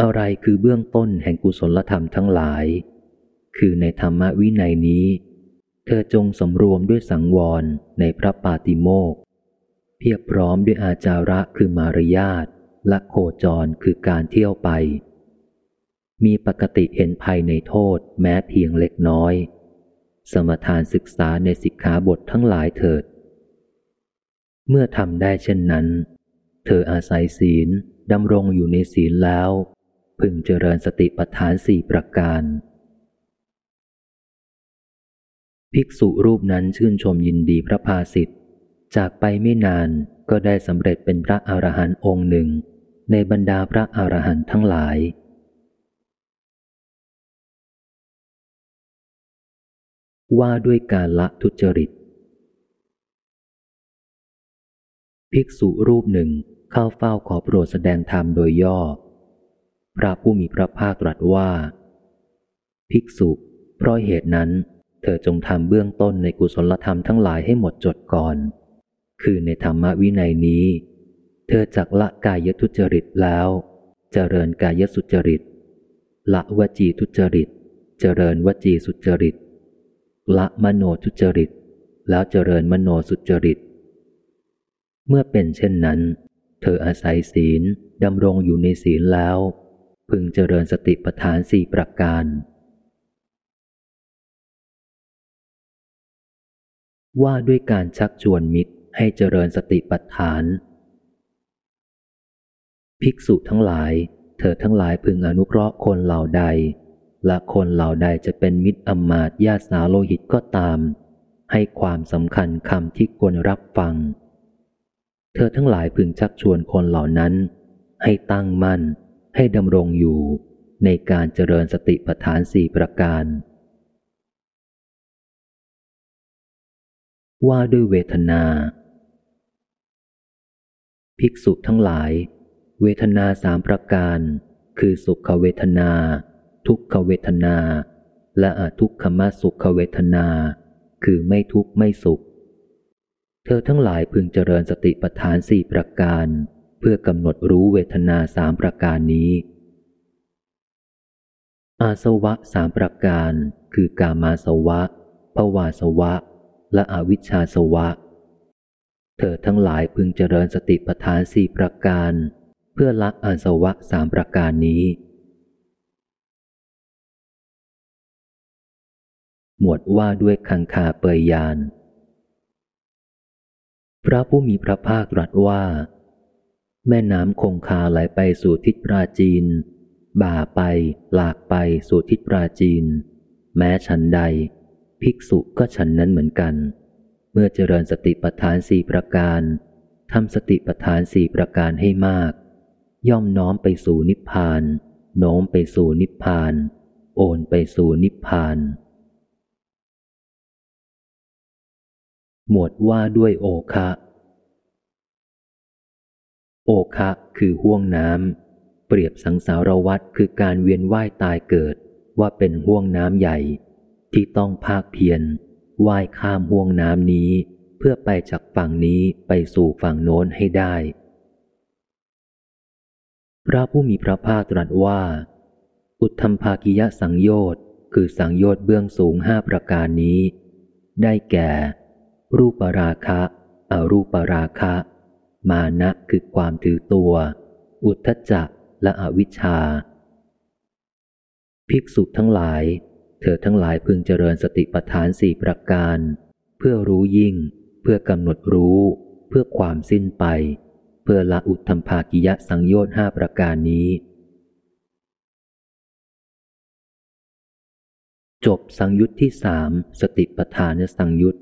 อะไรคือเบื้องต้นแห่งกุศลธรรมทั้งหลาย คือในธรรมวินัยนี้ เธอจงสำรวมด้วยสังวรในพระปาติโมกเพียบพร้อมด้วยอาจาระคือมารยาทและโคจรคือการเที่ยวไป มีปกติเห็นภัยในโทษแม้เพียงเล็กน้อย สมทานศึกษาในสิกขาบททั้งหลายเถิด เมื่อทำได้เช่นนั้น เธออาศัยศีลดำรงอยู่ในศีลแล้ว พึงเจริญสติปัฏฐานสี่ประการ ภิกษุรูปนั้นชื่นชมยินดีพระภาสิทธิ์จากไปไม่นานก็ได้สำเร็จเป็นพระอรหันต์องค์หนึ่ง ในบรรดาพระอรหันต์ทั้งหลาย ว่าด้วยการละทุจริต ภิกษุรูปหนึ่งเข้าเฝ้าขอโปรดแสดงธรรมโดยย่อ พระผู้มีพระภาคตรัสว่า ภิกษุ เพราะเหตุนั้น เธอจงทำเบื้องต้นในกุศลธรรมทั้งหลายให้หมดจดก่อน คือในธรรมวินัยนี้ เธอจักละกายทุจริตแล้วเจริญกายสุจริต ละวจีทุจริต เจริญวจีสุจริต ละมโนทุจริต แล้วเจริญมโนสุจริต เมื่อเป็นเช่นนั้น เธออาศัยศีลดำรงอยู่ในศีลแล้ว พึงเจริญสติปัฏฐานสี่ประการ ว่าด้วยการชักชวนมิตรให้เจริญสติปัฏฐาน ภิกษุทั้งหลาย เธอทั้งหลายพึงอนุเคราะห์คนเหล่าใด และคนเหล่าใดจะเป็นมิตรอมมาตญาสาโลหิตก็ตาม ให้ความสำคัญคำที่ควรรับฟัง เธอทั้งหลายพึงชักชวนคนเหล่านั้น ให้ตั้งมั่น ให้ดำรงอยู่ ในการเจริญสติปัฏฐานสี่ประการ ว่าด้วยเวทนา ภิกษุทั้งหลาย เวทนาสามประการ คือสุขเวทนา ทุกขเวทนา และอทุกขมสุขเวทนา คือไม่ทุกข์ไม่สุข เธอทั้งหลายพึงเจริญสติปัฏฐานสี่ประการ เพื่อกำหนดรู้เวทนาสามประการนี้ อาสวะสามประการ คือกามาสวะภวาสวะ และอวิชชาสวะ เธอทั้งหลายพึงเจริญสติปัฏฐานสี่ประการ เพื่อละอาสวะสามประการนี้ หมวดว่าด้วยคังคาเปยยาน พระผู้มีพระภาคตรัสว่า แม่น้ำคงคาไหลไปสู่ทิศปราจีน บ่าไปหลากไปสู่ทิศปราจีน แม้ฉันใด ภิกษุก็ฉันนั้นเหมือนกัน เมื่อเจริญสติปัฏฐานสี่ประการทำสติปัฏฐานสี่ประการให้มาก ย่อมน้อมไปสู่นิพพาน โน้มไปสู่นิพพาน โอนไปสู่นิพพาน หมวดว่าด้วยโอคะ โอคะคือห่วงน้ำ เปรียบสังสารวัตคือการเวียนว่ายตายเกิดว่าเป็นห่วงน้ำใหญ่ ที่ต้องภาคเพียรว่ายข้ามห่วงน้ำนี้ เพื่อไปจากฝั่งนี้ไปสู่ฝั่งโน้นให้ได้ พระผู้มีพระภาคตรัสว่า อุทธมภากิยสังโยชน์คือสังโยชน์เบื้องสูงห้าประการนี้ ได้แก่ รูปราคะ อรูปราคะ มานะคือความถือตัว อุทธจักและอวิชชา ภิกษุทั้งหลาย เธอทั้งหลายพึงเจริญสติปัฏฐานสี่ประการ เพื่อรู้ยิ่ง เพื่อกำหนดรู้ เพื่อความสิ้นไป เพื่อละอุทธรรมภากิยะสังโยชน์ห้าประการนี้ จบสังยุตที่สามสติปัฏฐานสังยุต